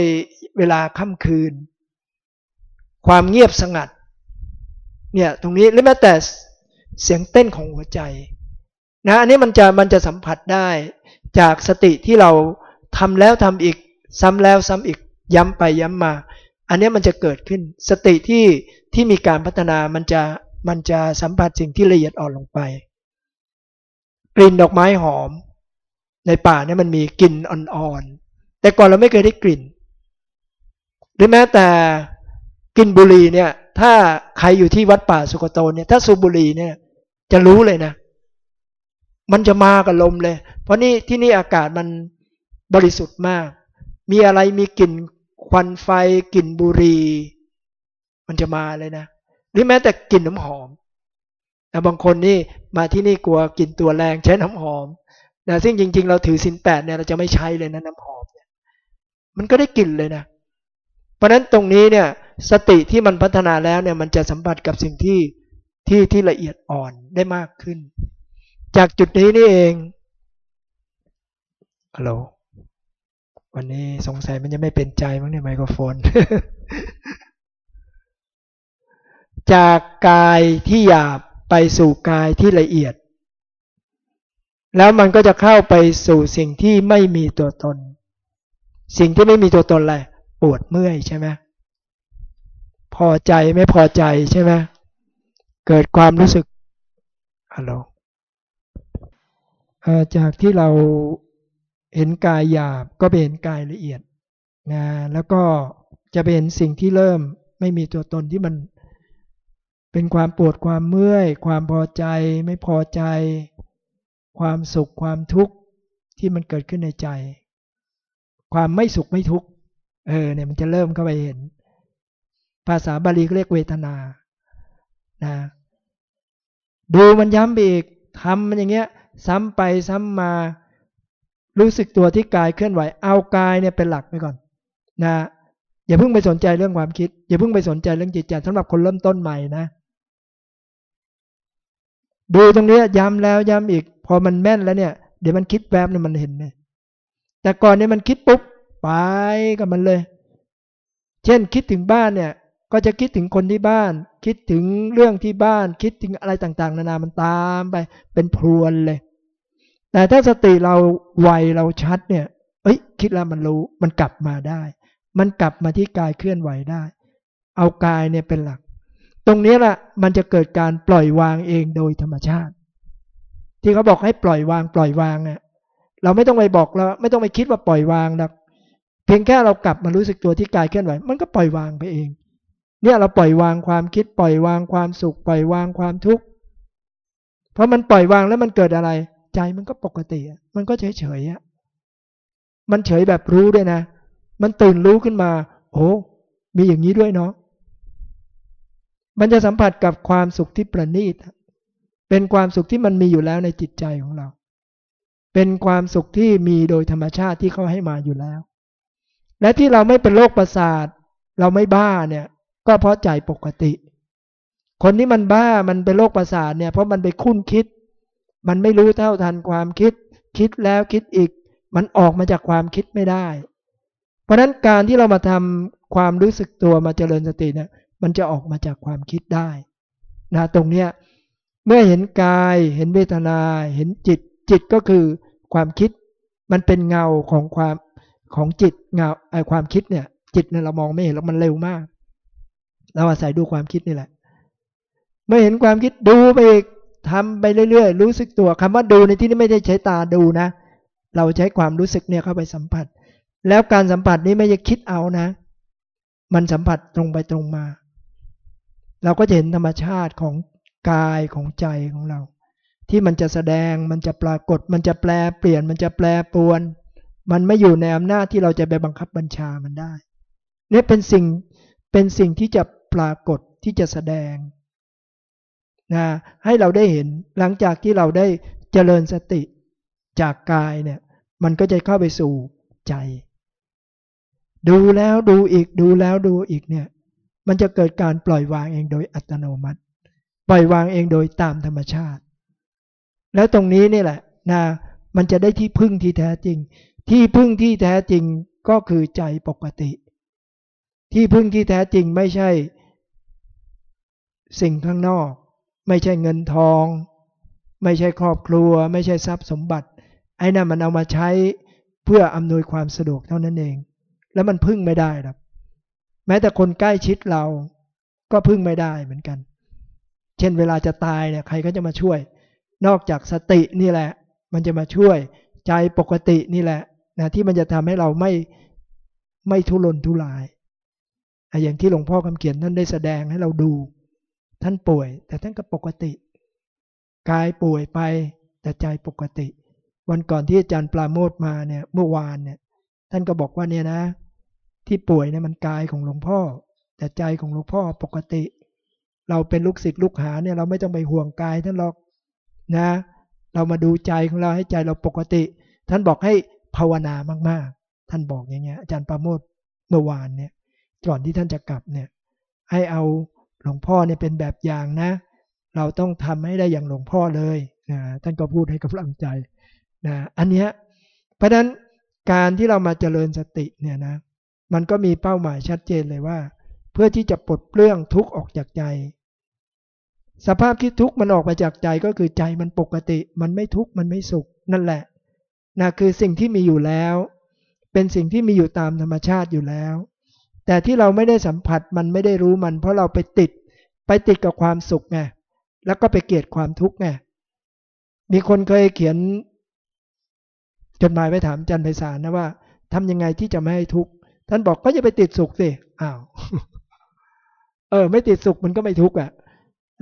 S1: เวลาค่ำคืน ความเงียบสงัดเนี่ยตรงนี้หรือแม้แต่เสียงเต้นของหัวใจนะอันนี้มันจะมันจะสัมผัสได้จากสติที่เราทำแล้วทำอีก ซ้ำแล้วซ้ำอีกย้ำไปย้ำมา อันนี้มันจะเกิดขึ้นสติที่ที่มีการพัฒนามันจะ มันจะสัมผัสสิ่งที่ละเอียดอ่อนลงไป กลิ่นดอกไม้หอม ในป่าเนี่ยมันมีกลิ่นอ่อนๆแต่ก่อนเราไม่เคยได้กลิ่น หรือแม้แต่กลิ่นบุหรี่เนี่ย ถ้าใครอยู่ที่วัดป่าสุกโตเนี่ยถ้าสูบบุหรี่เนี่ยจะรู้เลยนะ มันจะมากับลมเลย เพราะนี่ที่นี่อากาศมันบริสุทธิ์มาก มีอะไรมีกลิ่นควันไฟกลิ่นบุหรี่มันจะมาเลยนะ หรือแม้แต่กลิ่นน้ำหอมแต่บางคนนี่มาที่นี่กลัวกลิ่นตัวแรงใช้น้ำหอมนะซึ่งจริง ๆ เราถือสินแปดเนี่ยเราจะไม่ใช้เลยนะน้ำหอมเนี่ยมันก็ได้กลิ่นเลยนะ เพราะนั้นตรงนี้เนี่ยสติที่มันพัฒนาแล้วเนี่ยมันจะสัมผัสกับสิ่งที่ที่ที่ละเอียดอ่อนได้มากขึ้น จากจุดนี้นี่เองฮัลโหลวันนี้สงสัยมันจะไม่เป็นใจมั้งเนี่ยไมโครโฟน จากกายที่หยาบไปสู่กายที่ละเอียด แล้วมันก็จะเข้าไปสู่สิ่งที่ไม่มีตัวตน สิ่งที่ไม่มีตัวตนอะไรปวดเมื่อยใช่ไหมพอใจไม่พอใจใช่ไหมเกิดความรู้สึกฮัลโหลจากที่เราเห็นกายหยาบก็ไปเห็นกายละเอียดนะแล้วก็จะไปเห็นสิ่งที่เริ่มไม่มีตัวตนที่มัน เป็นความปวดความเมื่อย ความพอใจไม่พอใจ ความสุขความทุกข์ที่มันเกิดขึ้นในใจ ความไม่สุขไม่ทุกข์เออเนี่ยมันจะเริ่มเข้าไปเห็น ภาษาบาลีเรียกเวทนานะดูมันย้ำไปอีกทำมันอย่างเงี้ย ซ้ำไปซ้ำมา รู้สึกตัวที่กายเคลื่อนไหว เอากายเนี่ยเป็นหลักไปก่อน นะอย่าเพิ่งไปสนใจเรื่องความคิด อย่าเพิ่งไปสนใจเรื่องจิตใจสำหรับคนเริ่มต้นใหม่นะ ดูตรงนี้ย้ำแล้วย้ำอีก พอมันแม่นแล้วเนี่ย เดี๋ยวมันคิดแวบเนี่ยมันเห็นเลยแต่ก่อนเนี่ยมันคิดปุ๊บไปกับมันเลย เช่นคิดถึงบ้านเนี่ย ก็จะคิดถึงคนที่บ้าน คิดถึงเรื่องที่บ้าน คิดถึงอะไรต่างๆ นานามันตามไป เป็นพรวนเลย แต่ถ้าสติเราไวเราชัดเนี่ย เอ้ย คิดแล้วมันรู้มันกลับมาได้ มันกลับมาที่กายเคลื่อนไหวได้ เอากายเนี่ยเป็นหลัก รงนี้แหละมันจะเกิดการปล่อยวางเองโดยธรรมชาติ ที่เขาบอกให้ปล่อยวางปล่อยวางเนี่ยเราไม่ต้องไปบอกเราไม่ต้องไปคิดว่าปล่อยวางหรอกเพียงแค่เรากลับมารู้สึกตัวที่กายเคลื่อนไหวมันก็ปล่อยวางไปเอง เนี่ยเราปล่อยวางความคิดปล่อยวางความสุขปล่อยวางความทุกข์เพราะมันปล่อยวางแล้วมันเกิดอะไร ใจมันก็ปกติ มันก็เฉยเฉยอะมันเฉยแบบรู้ด้วยนะ มันตื่นรู้ขึ้นมา โอ้มีอย่างนี้ด้วยเนาะ มันจะสัมผัสกับความสุขที่ประณีต เป็นความสุขที่มันมีอยู่แล้วในจิตใจของเรา เป็นความสุขที่มีโดยธรรมชาติที่เขาให้มาอยู่แล้ว และที่เราไม่เป็นโรคประสาท เราไม่บ้าเนี่ย ก็เพราะใจปกติ คนที่มันบ้ามันเป็นโรคประสาทเนี่ยเพราะมันไปคุ้นคิด มันไม่รู้เท่าทันความคิด คิดแล้วคิดอีก มันออกมาจากความคิดไม่ได้ เพราะนั้นการที่เรามาทำความรู้สึกตัวมาเจริญสติเนี่ย มันจะออกมาจากความคิดได้นะตรงเนี้ยเมื่อเห็นกายเห็นเวทนา เห็นจิต จิตก็คือความคิดมันเป็นเงาของความของจิตเงาไอความคิดเนี่ย จิตเนี่ยเรามองไม่เห็นแล้วมันเร็วมาก เราอาศัยดูความคิดนี่แหละ เมื่อเห็นความคิดดูไปอีกทำไปเรื่อยๆ รู้สึกตัวคำว่าดูในที่นี้ไม่ได้ใช้ตาดูนะ เราใช้ความรู้สึกเนี่ยเข้าไปสัมผัส แล้วการสัมผัสนี้ไม่ใช่คิดเอานะ มันสัมผัสตรงไปตรงมา เราก็จะเห็นธรรมชาติของกายของใจของเรา ที่มันจะแสดงมันจะปรากฏ มันจะแปลเปลี่ยนมันจะแปลปวน มันไม่อยู่ในอำนาจที่เราจะไปบังคับบัญชามันได้เนี่ยเป็นสิ่งเป็นสิ่งที่จะปรากฏที่จะแสดงนะให้เราได้เห็นหลังจากที่เราได้เจริญสติจากกายเนี่ยมันก็จะเข้าไปสู่ใจ ดูแล้วดูอีกดูแล้วดูอีกเนี่ย มันจะเกิดการปล่อยวางเองโดยอัตโนมัติ ปล่อยวางเองโดยตามธรรมชาติ แล้วตรงนี้นี่แหละนะมันจะได้ที่พึ่งที่แท้จริง ที่พึ่งที่แท้จริงก็คือใจปกติ ที่พึ่งที่แท้จริงไม่ใช่ สิ่งข้างนอก ไม่ใช่เงินทอง ไม่ใช่ครอบครัว ไม่ใช่ทรัพย์สมบัติ ไอ้นั่นมันเอามาใช้เพื่ออำนวยความสะดวกเท่านั้นเอง แล้วมันพึ่งไม่ได้ครับ ม้แต่คนใกล้ชิดเราก็พึ่งไม่ได้เหมือนกัน เช่นเวลาจะตายเนี่ยใครก็จะมาช่วย นอกจากสตินี่แหละ มันจะมาช่วยใจปกตินี่แหละนะที่มันจะทำให้เราไม่ไม่ทุรนทุราย อย่างที่หลวงพ่อคำเขียนท่านได้แสดงให้เราดู ท่านป่วย แต่ท่านก็ปกติ กายป่วยไปแต่ใจปกติ วันก่อนที่อาจารย์ปราโมทมาเนี่ยเมื่อวานเนี่ยท่านก็บอกว่าเนี่ยนะ ที่ป่วยเนี่ยมันกายของหลวงพ่อ แต่ใจของหลวงพ่อปกติ เราเป็นลูกศิษย์ลูกหาเนี่ยเราไม่ต้องไปห่วงกายท่านหรอกนะ เรามาดูใจของเราให้ใจเราปกติ ท่านบอกให้ภาวนามากๆ ท่านบอกอย่างเงี้ยอาจารย์ปราโมทเมื่อวานเนี่ยก่อนที่ท่านจะกลับเนี่ยให้เอาหลวงพ่อเนี่ยเป็นแบบอย่างนะ เราต้องทำให้ได้อย่างหลวงพ่อเลยนะท่านก็พูดให้กำลังใจนะอันเนี้ยเพราะนั้นการที่เรามาเจริญสติเนี่ยนะ มันก็มีเป้าหมายชัดเจนเลยว่า เพื่อที่จะปลดเปลื้องทุกข์ออกจากใจ สภาพที่ทุกข์มันออกมาจากใจก็คือใจมันปกติ มันไม่ทุกข์มันไม่สุข นั่นแหละนะคือสิ่งที่มีอยู่แล้ว เป็นสิ่งที่มีอยู่ตามธรรมชาติอยู่แล้ว แต่ที่เราไม่ได้สัมผัสมันไม่ได้รู้มัน เพราะเราไปติด ไปติดกับความสุขไงแล้วก็ไปเกลียดความทุกข์ไงมีคนเคยเขียนจดหมายไปถามจันไพศาลนะว่าทำยังไงที่จะไม่ให้ทุกข์ ท่านบอกก็อย่าไปติดสุขสิอ้าวเออ ไม่ติดสุขมันก็ไม่ทุกข์อะ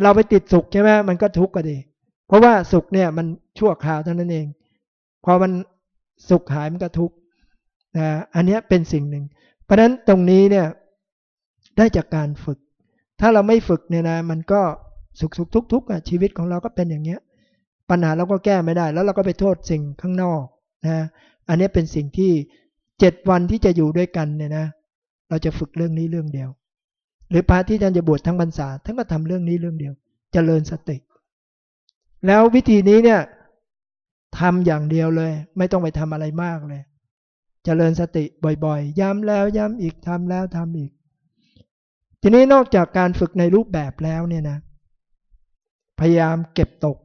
S1: เราไปติดสุขใช่ไหมมันก็ทุกข์ก็ดี เพราะว่าสุขเนี่ยมันชั่วคราวเท่านั้นเอง พอมันสุขหายมันก็ทุกข์นะอันนี้เป็นสิ่งหนึ่ง เพราะฉะนั้นตรงนี้เนี่ยได้จากการฝึก ถ้าเราไม่ฝึกเนี่ยนะ มันก็สุขสุขทุกทุกอะชีวิตของเราก็เป็นอย่างเงี้ย ปัญหาเราก็แก้ไม่ได้ แล้วเราก็ไปโทษสิ่งข้างนอกนะ อันนี้เป็นสิ่งที่ เจ็ดวันที่จะอยู่ด้วยกันเนี่ยนะ เราจะฝึกเรื่องนี้เรื่องเดียว หรือพระที่ท่านจะบวชทั้งพรรษาท่านก็ทำเรื่องนี้เรื่องเดียวจเจริญสติ แล้ววิธีนี้เนี่ยทำอย่างเดียวเลย ไม่ต้องไปทำอะไรมากเลยจเจริญสติบ่อยๆ ย้ำแล้วย้ำอีกทำแล้วทำอีก ทีนี้นอกจากการฝึกในรูปแบบแล้วเนี่ยนะ พยายามเก็บตก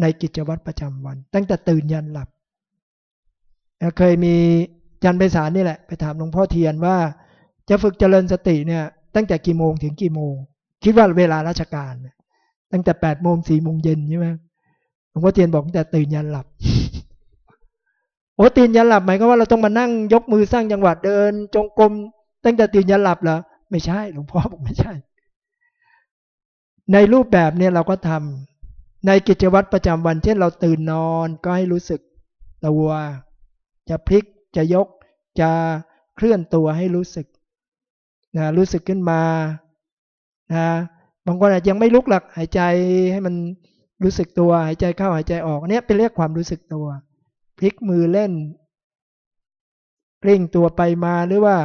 S1: ในกิจวัตรประจำวัน ตั้งแต่ตื่นยันหลับเคยมี จันไปสารนี่แหละ ไปถามหลวงพ่อเทียนว่า จะฝึกเจริญสติเนี่ยตั้งแต่กี่โมงถึงกี่โมง คิดว่าเวลาราชการ ตั้งแต่แปดโมงสี่โมงเย็นใช่ไหมหลวงพ่อเทียนบอกตั้งแต่ตื่นยันหลับโอ้ตื่นยันหลับหมายก็ว่าเราต้องมานั่งยกมือสร้างจังหวัดเดิน จงกรมตั้งแต่ตื่นยันหลับเหรอไม่ใช่ หลวงพ่อบอกไม่ใช่ ในรูปแบบเนี่ยเราก็ทำในกิจวัตรประจำวัน เช่นเราตื่นนอนก็ให้รู้สึกตัวจะพลิก จะยกจะเคลื่อนตัวให้รู้สึกนะรู้สึกขึ้นมานะบางคนอาจยังไม่ลุกหลักหายใจให้มันรู้สึกตัวหายใจเข้าหายใจออกอันนี้เป็นเรียกความรู้สึกตัว พลิกมือเล่นกลิ้งตัวไปมาหรือว่า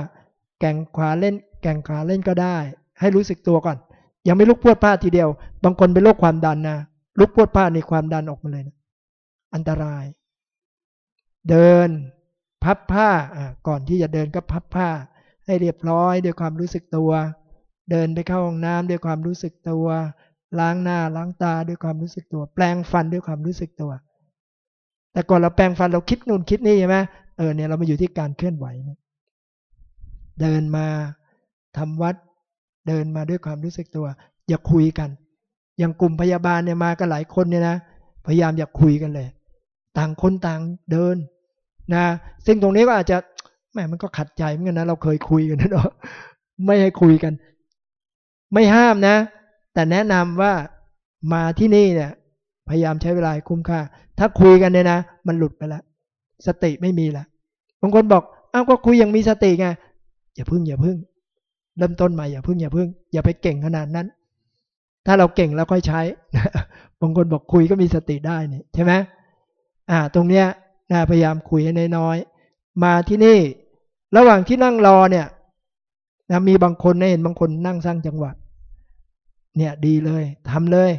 S1: แก่งขวาเล่น แก่งขาเล่นก็ได้ ให้รู้สึกตัวก่อน ยังไม่ลุกพวดผ้าทีเดียว บางคนเป็นโรคความดันนะลุกพวดผ้าในความดันออกมาเลยนะอันตราย เดิน พับผ้าก่อนที่จะเดินก็พับผ้า ให้เรียบร้อยด้วยความรู้สึกตัว เดินไปเข้าห้องน้ำด้วยความรู้สึกตัว ล้างหน้าล้างตาด้วยความรู้สึกตัว แปลงฟันด้วยความรู้สึกตัว แต่ก่อนเราแปลงฟันเราคิดนู่นคิดนี่ใช่ไหมเออเนี่ยเรามาอยู่ที่การเคลื่อนไหวเดินมาทำวัด เดินมาด้วยความรู้สึกตัว อย่าคุยกัน อย่างกลุ่มพยาบาลเนี่ยมากันหลายคนเนี่ยนะพยายามอย่าคุยกันเลย ต่างคนต่างเดิน นะซึ่งตรงนี้ก็อาจจะแม่มันก็ขัดใจเหมือนกันนะเราเคยคุยกันนะเนาะไม่ให้คุยกัน ไม่ห้ามนะ แต่แนะนำว่ามาที่นี่เนี่ย พยายามใช้เวลาคุ้มค่า ถ้าคุยกันเนี่ยนะ มันหลุดไปแล้วสติไม่มีละบางคนบอกอ้าวก็คุยยังมีสติไงอย่าพึ่งอย่าพึ่ง เริ่มต้นใหม่อย่าพึ่งอย่าพึ่ง อย่าไปเก่งขนาดนั้น ถ้าเราเก่งแล้วค่อยใช้บางคนบอกคุยก็มีสติได้เนี่ยใช่ไหมอ่า ตรงเนี้ย นะพยายามคุยให้น้อยๆมาที่นี่ ระหว่างที่นั่งรอเนี่ยนะมีบางคนเห็นบางคนนั่งสร้างจังหวะเนี่ยดีเลยทำเลย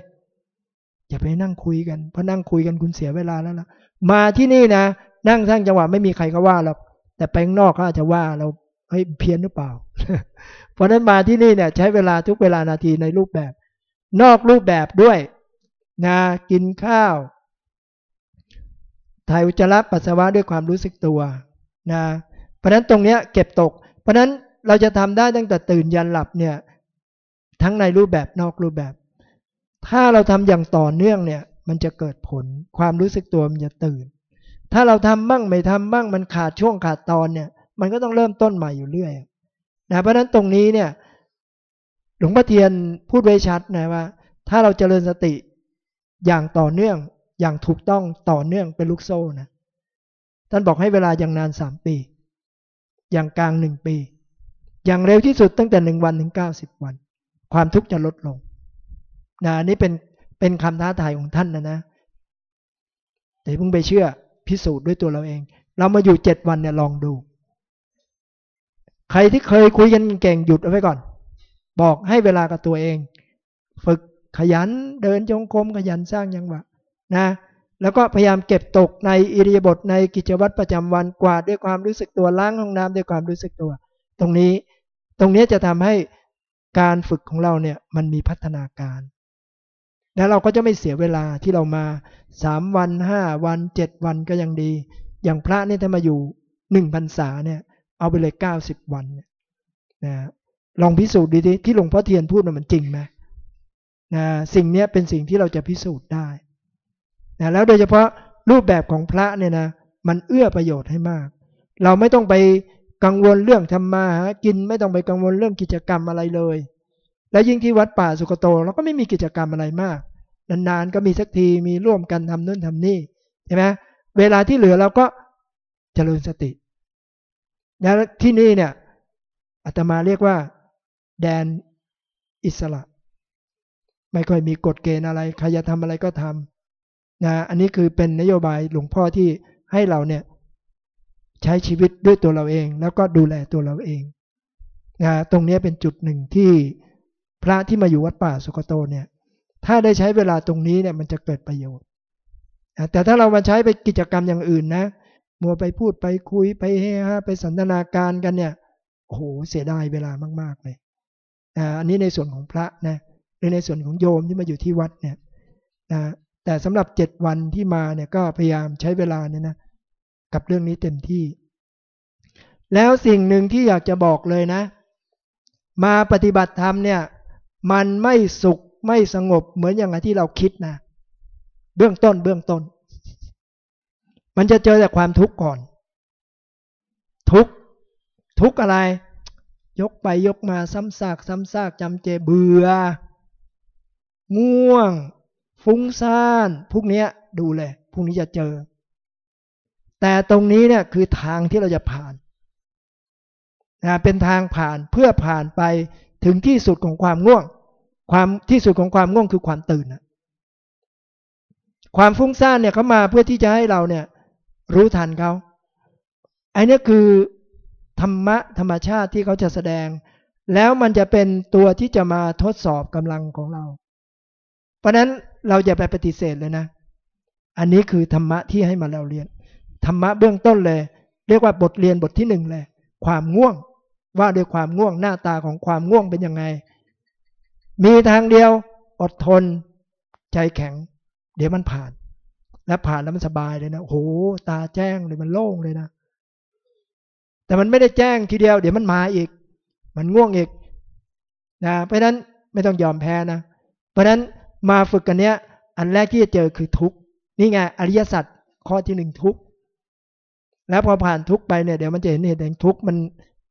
S1: อย่าไปนั่งคุยกันเพราะนั่งคุยกันคุณเสียเวลาแล้วล่ะ มาที่นี่นะนั่งสร้างจังหวะไม่มีใครก็ว่าหรอกแต่ไปข้างนอกเขาอาจจะว่าเราเฮ้ยเพี้ยนหรือเปล่า เพราะนั้นมาที่นี่เนี่ย ใช้เวลาทุกเวลานาทีในรูปแบบ นอกรูปแบบด้วยนะกินข้าว ถ่ายอุจจาระปัสสาวะด้วยความรู้สึกตัวนะเพราะนั้นตรงเนี้ยเก็บตก เพราะนั้นเราจะทำได้ตั้งแต่ตื่นยันหลับเนี่ยทั้งในรูปแบบนอกรูปแบบ ถ้าเราทำอย่างต่อเนื่องเนี่ยมันจะเกิดผลความรู้สึกตัวมันจะตื่น ถ้าเราทำบ้างไม่ทำบ้างมันขาดช่วงขาดตอนเนี่ยมันก็ต้องเริ่มต้นใหม่อยู่เรื่อยนะเพราะฉะนั้นตรงนี้เนี่ยหลวงพ่อเทียนพูดไว้ชัดนะว่า ถ้าเราเจริญสติอย่างต่อเนื่อง อย่างถูกต้องต่อเนื่องเป็นลูกโซ่นะ ท่านบอกให้เวลาอย่างนานสามปี อย่างกลางหนึ่งปี อย่างเร็วที่สุดตั้งแต่หนึ่งวันถึงเก้าสิบวัน ความทุกข์จะลดลงนะนี่เป็นเป็นคำท้าทายของท่านนะนะ แต่เพิ่งไปเชื่อพิสูจน์ด้วยตัวเราเอง เรามาอยู่เจ็ดวันเนี่ยลองดู ใครที่เคยคุยกันเก่งหยุดเอาไว้ก่อน บอกให้เวลากับตัวเอง ฝึกขยันเดินจงกรมขยันสร้างยังวะ นะแล้วก็พยายามเก็บตกในอิริยาบถในกิจวัตรประจำวันกวาดด้วยความรู้สึกตัวล้างห้องน้ำด้วยความรู้สึกตัว ตรงนี้ตรงนี้จะทำให้การฝึกของเราเนี่ยมันมีพัฒนาการ แล้วเราก็จะไม่เสียเวลาที่เรามาสามวันห้าวันเจ็ดวันก็ยังดี อย่างพระเนี่ยถ้ามาอยู่หนึ่งพรรษาเนี่ยเอาไปเลยเก้าสิบวันนะลองพิสูจน์ดีที่หลวงพ่อเทียนพูดมันจริงไหมนะสิ่งนี้เป็นสิ่งที่เราจะพิสูจน์ได้ นะแล้วโดยเฉพาะรูปแบบของพระเนี่ยนะมันเอื้อประโยชน์ให้มาก เราไม่ต้องไปกังวลเรื่องทำมาหากินไม่ต้องไปกังวลเรื่องกิจกรรมอะไรเลย และยิ่งที่วัดป่าสุกโตเราก็ไม่มีกิจกรรมอะไรมาก นานๆก็มีสักทีมีร่วมกันทำนู่นทำนี่ใช่ไหมเวลาที่เหลือเราก็เจริญสติแล้วที่นี่เนี่ยอาตมาเรียกว่า แดนอิสระ ไม่ค่อยมีกฎเกณฑ์อะไรใครจะทำอะไรก็ทำ นะอันนี้คือเป็นนโยบายหลวงพ่อที่ให้เราเนี่ยใช้ชีวิตด้วยตัวเราเอง แล้วก็ดูแลตัวเราเองนะตรงนี้เป็นจุดหนึ่งที่พระที่มาอยู่วัดป่าสุกโตเนี่ย ถ้าได้ใช้เวลาตรงนี้เนี่ยมันจะเกิดประโยชน์แต่ถ้าเรามาใช้ไปกิจกรรมอย่างอื่นนะมัวไปพูดไปคุยไปเฮฮาไปสันทนาการกันเนี่ยโอ้โหเสียดายเวลามาก ๆ เลยอันนี้ในส่วนของพระนะหรือในส่วนของโยมที่มาอยู่ที่วัดเนี่ย แต่สำหรับเจ็ดวันที่มาเนี่ยก็พยายามใช้เวลาเนี่ยนะกับเรื่องนี้เต็มที่ แล้วสิ่งหนึ่งที่อยากจะบอกเลยนะ มาปฏิบัติธรรมเนี่ยมันไม่สุขไม่สงบเหมือนอย่างที่เราคิดนะ เบื้องต้นเบื้องต้น มันจะเจอแต่ความทุกข์ก่อน ทุกทุกอะไร ยกไปยกมาซ้ำซากซ้ำซากจำเจเบื่อ ง่วง ฟุ้งซ่านพวกนี้ดูเลยพวกนี้จะเจอ แต่ตรงนี้เนี่ยคือทางที่เราจะผ่านนะเป็นทางผ่านเพื่อผ่านไปถึงที่สุดของความง่วง ความที่สุดของความง่วงคือความตื่นนะความฟุ้งซ่านเนี่ยเขามาเพื่อที่จะให้เราเนี่ย รู้ทันเขาไอ้นี่คือธรรมะธรรมชาติที่เขาจะแสดง แล้วมันจะเป็นตัวที่จะมาทดสอบกำลังของเรา เพราะนั้น เราอย่าไปปฏิเสธเลยนะ อันนี้คือธรรมะที่ให้มาเราเรียน ธรรมะเบื้องต้นเลย เรียกว่าบทเรียนบทที่หนึ่งเลย ความง่วง ว่าด้วยความง่วงหน้าตาของความง่วงเป็นยังไง มีทางเดียวอดทน ใจแข็ง เดี๋ยวมันผ่าน และผ่านแล้วมันสบายเลยนะโอ้โหตาแจ้งเลยมันโล่งเลยนะ แต่มันไม่ได้แจ้งทีเดียว เดี๋ยวมันมาอีก มันง่วงอีกนะเพราะนั้นไม่ต้องยอมแพ้นะ เพราะนั้น มาฝึกกันเนี้ย อันแรกที่จะเจอคือทุกนี่ไงอริยสัจข้อที่หนึ่งทุกแล้วพอผ่านทุกไปเนี่ยเดี๋ยวมันจะเห็นเหตุแห่งทุกมัน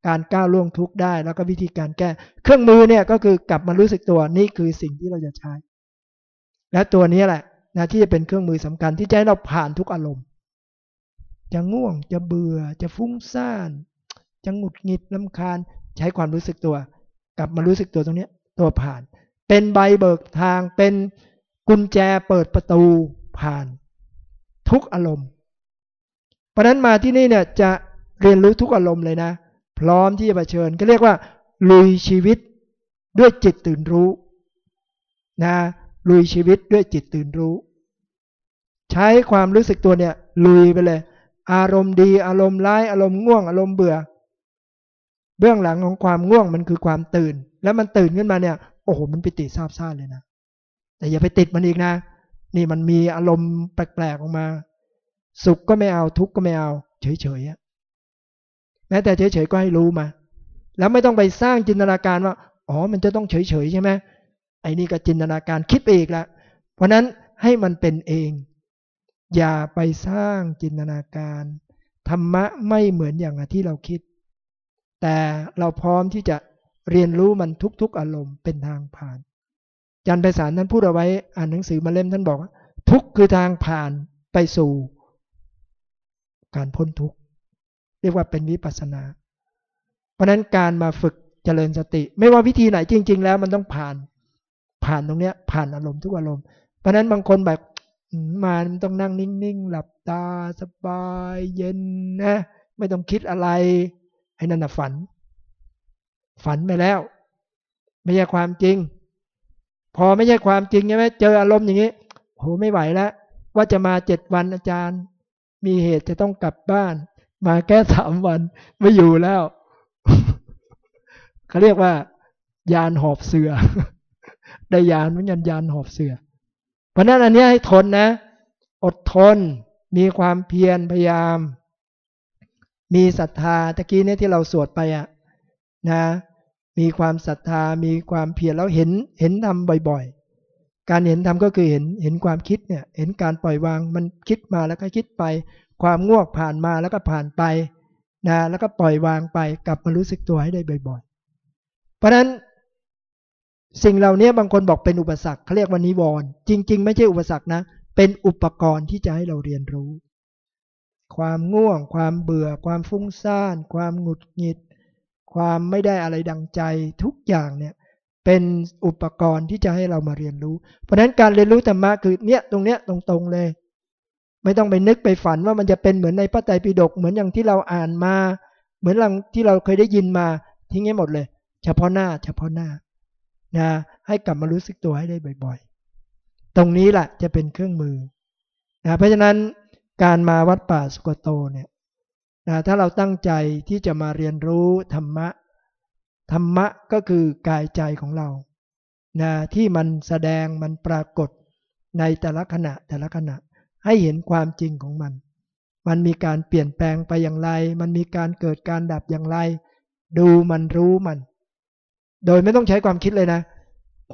S1: การก้าวล่วงทุกได้ แล้วก็วิธีการแก้ เครื่องมือเนี่ยก็คือกลับมารู้สึกตัวนี่คือสิ่งที่เราจะใช้ และตัวนี้แหละนะที่จะเป็นเครื่องมือสำคัญที่จะให้เราผ่านทุกอารมณ์ จะง่วงจะเบื่อจะฟุ้งซ่านจะหงุดหงิดลำคาญใช้ความรู้สึกตัว กลับมารู้สึกตัวตรงนี้ตัวผ่าน เป็นใบเบิกทางเป็นกุญแจเปิดประตูผ่านทุกอารมณ์ เพราะนั้นมาที่นี่เนี่ยจะเรียนรู้ทุกอารมณ์เลยนะ พร้อมที่จะเผชิญก็เรียกว่า ลุยชีวิตด้วยจิตตื่นรู้นะลุยชีวิตด้วยจิตตื่นรู้ ใช้ความรู้สึกตัวเนี่ยลุยไปเลย อารมณ์ดีอารมณ์ร้ายอารมณ์ง่วงอารมณ์เบื่อ เบื้องหลังของความง่วงมันคือความตื่น แล้วมันตื่นขึ้นมาเนี่ย อ้โหมันปิติซาบซ่านเลยนะ แต่อย่าไปติดมันอีกนะ นี่มันมีอารมณ์แปลกๆออกมา สุขก็ไม่เอาทุกข์ก็ไม่เอา เฉยๆแม้แต่เฉยๆก็ให้รู้มา แล้วไม่ต้องไปสร้างจินตนาการว่าอ๋อมันจะต้องเฉยๆใช่ไหมไอ้นี่ก็จินตนาการคิดไปอีกละเพราะนั้นให้มันเป็นเอง อย่าไปสร้างจินตนาการธรรมะไม่เหมือนอย่างที่เราคิด แต่เราพร้อมที่จะ เรียนรู้มันทุกๆอารมณ์เป็นทางผ่านจันไปสารท่านพูดเอาไว้ อ่านหนังสือมาเล่มท่านบอกว่า ทุกคือทางผ่านไปสู่ การพ้นทุกเรียกว่าเป็นวิปัสนา เพราะนั้นการมาฝึกเจริญสติ ไม่ว่าวิธีไหนจริง ๆ แล้วมันต้องผ่านผ่านตรงเนี้ย ผ่านอารมณ์ทุกอารมณ์เพราะนั้นบางคนแบบมาต้องนั่งนิ่งๆ หลับตาสบายเย็นนะ ไม่ต้องคิดอะไรไอ้นั่นนะฝัน ฝันไปแล้ว ไม่ใช่ความจริง พอไม่ใช่ความจริงใช่ไหมเจออารมณ์อย่างนี้โหไม่ไหวแล้ว ว่าจะมาเจ็ดวันอาจารย์ มีเหตุจะต้องกลับบ้าน มาแค่สามวันไม่อยู่แล้วเขาเรียกว่า ยานหอบเสือ ได้ยานเหมือนกันยานหอบเสือ เพราะนั้นอันนี้ให้ทนนะ อดทน มีความเพียรพยายาม มีศรัทธาตะกี้เนี่ยที่เราสวดไปอะนะ มีความศรัทธา มีความเพียรแล้วเห็นเห็นทำบ่อย ๆ การเห็นทำก็คือเห็นเห็นความคิดเนี่ยเห็นการปล่อยวางมันคิดมาแล้วก็คิดไป ความง่วงผ่านมาแล้วก็ผ่านไปนะแล้วก็ปล่อยวางไปกลับมารู้สึกตัวให้ได้บ่อยๆ เพราะฉะนั้นสิ่งเหล่านี้บางคนบอกเป็นอุปสรรคเขาเรียกว่านิวรณ์จริง ๆ ไม่ใช่อุปสรรคนะ เป็นอุปกรณ์ที่จะให้เราเรียนรู้ ความง่วง ความเบื่อ ความฟุ้งซ่าน ความหงุดหงิด ความไม่ได้อะไรดังใจทุกอย่างเนี่ยเป็นอุปกรณ์ที่จะให้เรามาเรียนรู้ เพราะฉะนั้นการเรียนรู้ธรรมะคือเนี่ยตรงเนี้ยตรงๆเลย ไม่ต้องไปนึกไปฝันว่ามันจะเป็นเหมือนในพระไตรปิฎกเหมือนอย่างที่เราอ่านมา เหมือนอย่างที่เราเคยได้ยินมาทิ้งให้หมดเลย เฉพาะหน้า เฉพาะหน้านะให้กลับมารู้สึกตัวให้ได้บ่อย ๆ ตรงนี้แหละจะเป็นเครื่องมือนะเพราะฉะนั้นการมาวัดป่าสุกโตเนี่ย นะถ้าเราตั้งใจที่จะมาเรียนรู้ธรรมะ ธรรมะก็คือกายใจของเรานะที่มันแสดงมันปรากฏในแต่ละขณะแต่ละขณะให้เห็นความจริงของมัน มันมีการเปลี่ยนแปลงไปอย่างไร มันมีการเกิดการดับอย่างไร ดูมันรู้มัน โดยไม่ต้องใช้ความคิดเลยนะ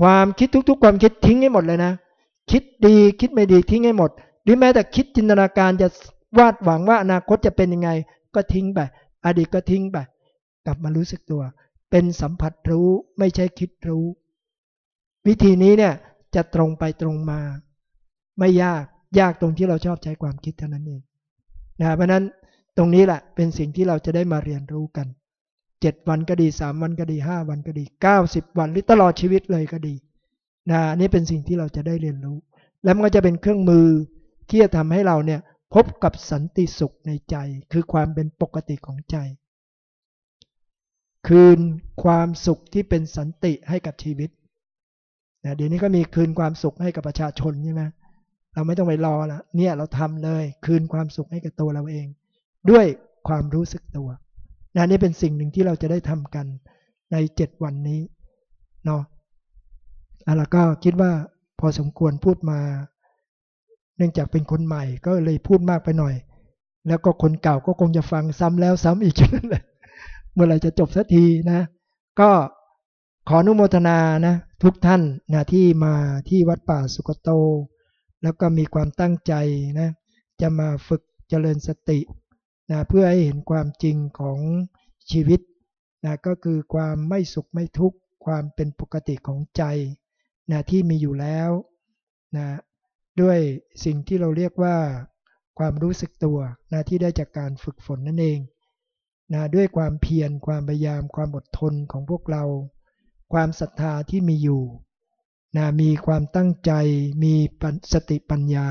S1: ความคิดทุก ๆ ความคิดทิ้งให้หมดเลยนะ คิดดีคิดไม่ดีทิ้งให้หมด หรือแม้แต่คิดจินตนาการจะวาดหวังว่าอนาคตจะเป็นยังไง ก็ทิ้งไป อดีตก็ทิ้งไป กลับมารู้สึกตัว เป็นสัมผัสรู้ไม่ใช่คิดรู้ วิธีนี้เนี่ยจะตรงไปตรงมา ไม่ยากยากตรงที่เราชอบใช้ความคิดเท่านั้นเองนะเพราะนั้นตรงนี้แหละเป็นสิ่งที่เราจะได้มาเรียนรู้กันเจ็ดวันก็ดีสามวันก็ดีห้าวันก็ดีเก้าสิบวันหรือตลอดชีวิตเลยก็ดีนะนี่เป็นสิ่งที่เราจะได้เรียนรู้ แล้วมันก็จะเป็นเครื่องมือที่จะทำให้เราเนี่ย พบกับสันติสุขในใจ คือความเป็นปกติของใจ คืนความสุขที่เป็นสันติให้กับชีวิตนะเดี๋ยวนี้ก็มีคืนความสุขให้กับประชาชนใช่ไหมเราไม่ต้องไปรอละเนี่ยเราทำเลย คืนความสุขให้กับตัวเราเอง ด้วยความรู้สึกตัวนะนี่เป็นสิ่งหนึ่งที่เราจะได้ทำกันในเจ็ดวันนี้เนาะแล้วก็คิดว่าพอสมควรพูดมา เนื่องจากเป็นคนใหม่ก็เลยพูดมากไปหน่อย แล้วก็คนเก่าก็คงจะฟังซ้ำแล้วซ้ำอีกนั่นแหละเมื่อไรจะจบสักทีนะ ก็ขออนุโมทนานะทุกท่านนะที่มาที่วัดป่าสุกโต แล้วก็มีความตั้งใจนะจะมาฝึกเจริญสตินะเพื่อให้เห็นความจริงของชีวิตนะก็คือความไม่สุขไม่ทุกข์ความเป็นปกติของใจนะที่มีอยู่แล้วนะ ด้วยสิ่งที่เราเรียกว่าความรู้สึกตัวนะที่ได้จากการฝึกฝนนั่นเองนะด้วยความเพียรความพยายามความอดทนของพวกเรา ความศรัทธาที่มีอยู่นะมีความตั้งใจมีสติปัญญา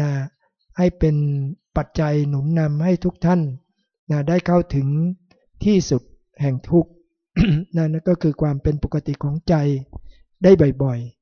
S1: นะให้เป็นปัจจัยหนุนนำให้ทุกท่านนะได้เข้าถึงที่สุดแห่งทุกข์นั่นก็คือความเป็นปกติของใจได้บ่อยๆ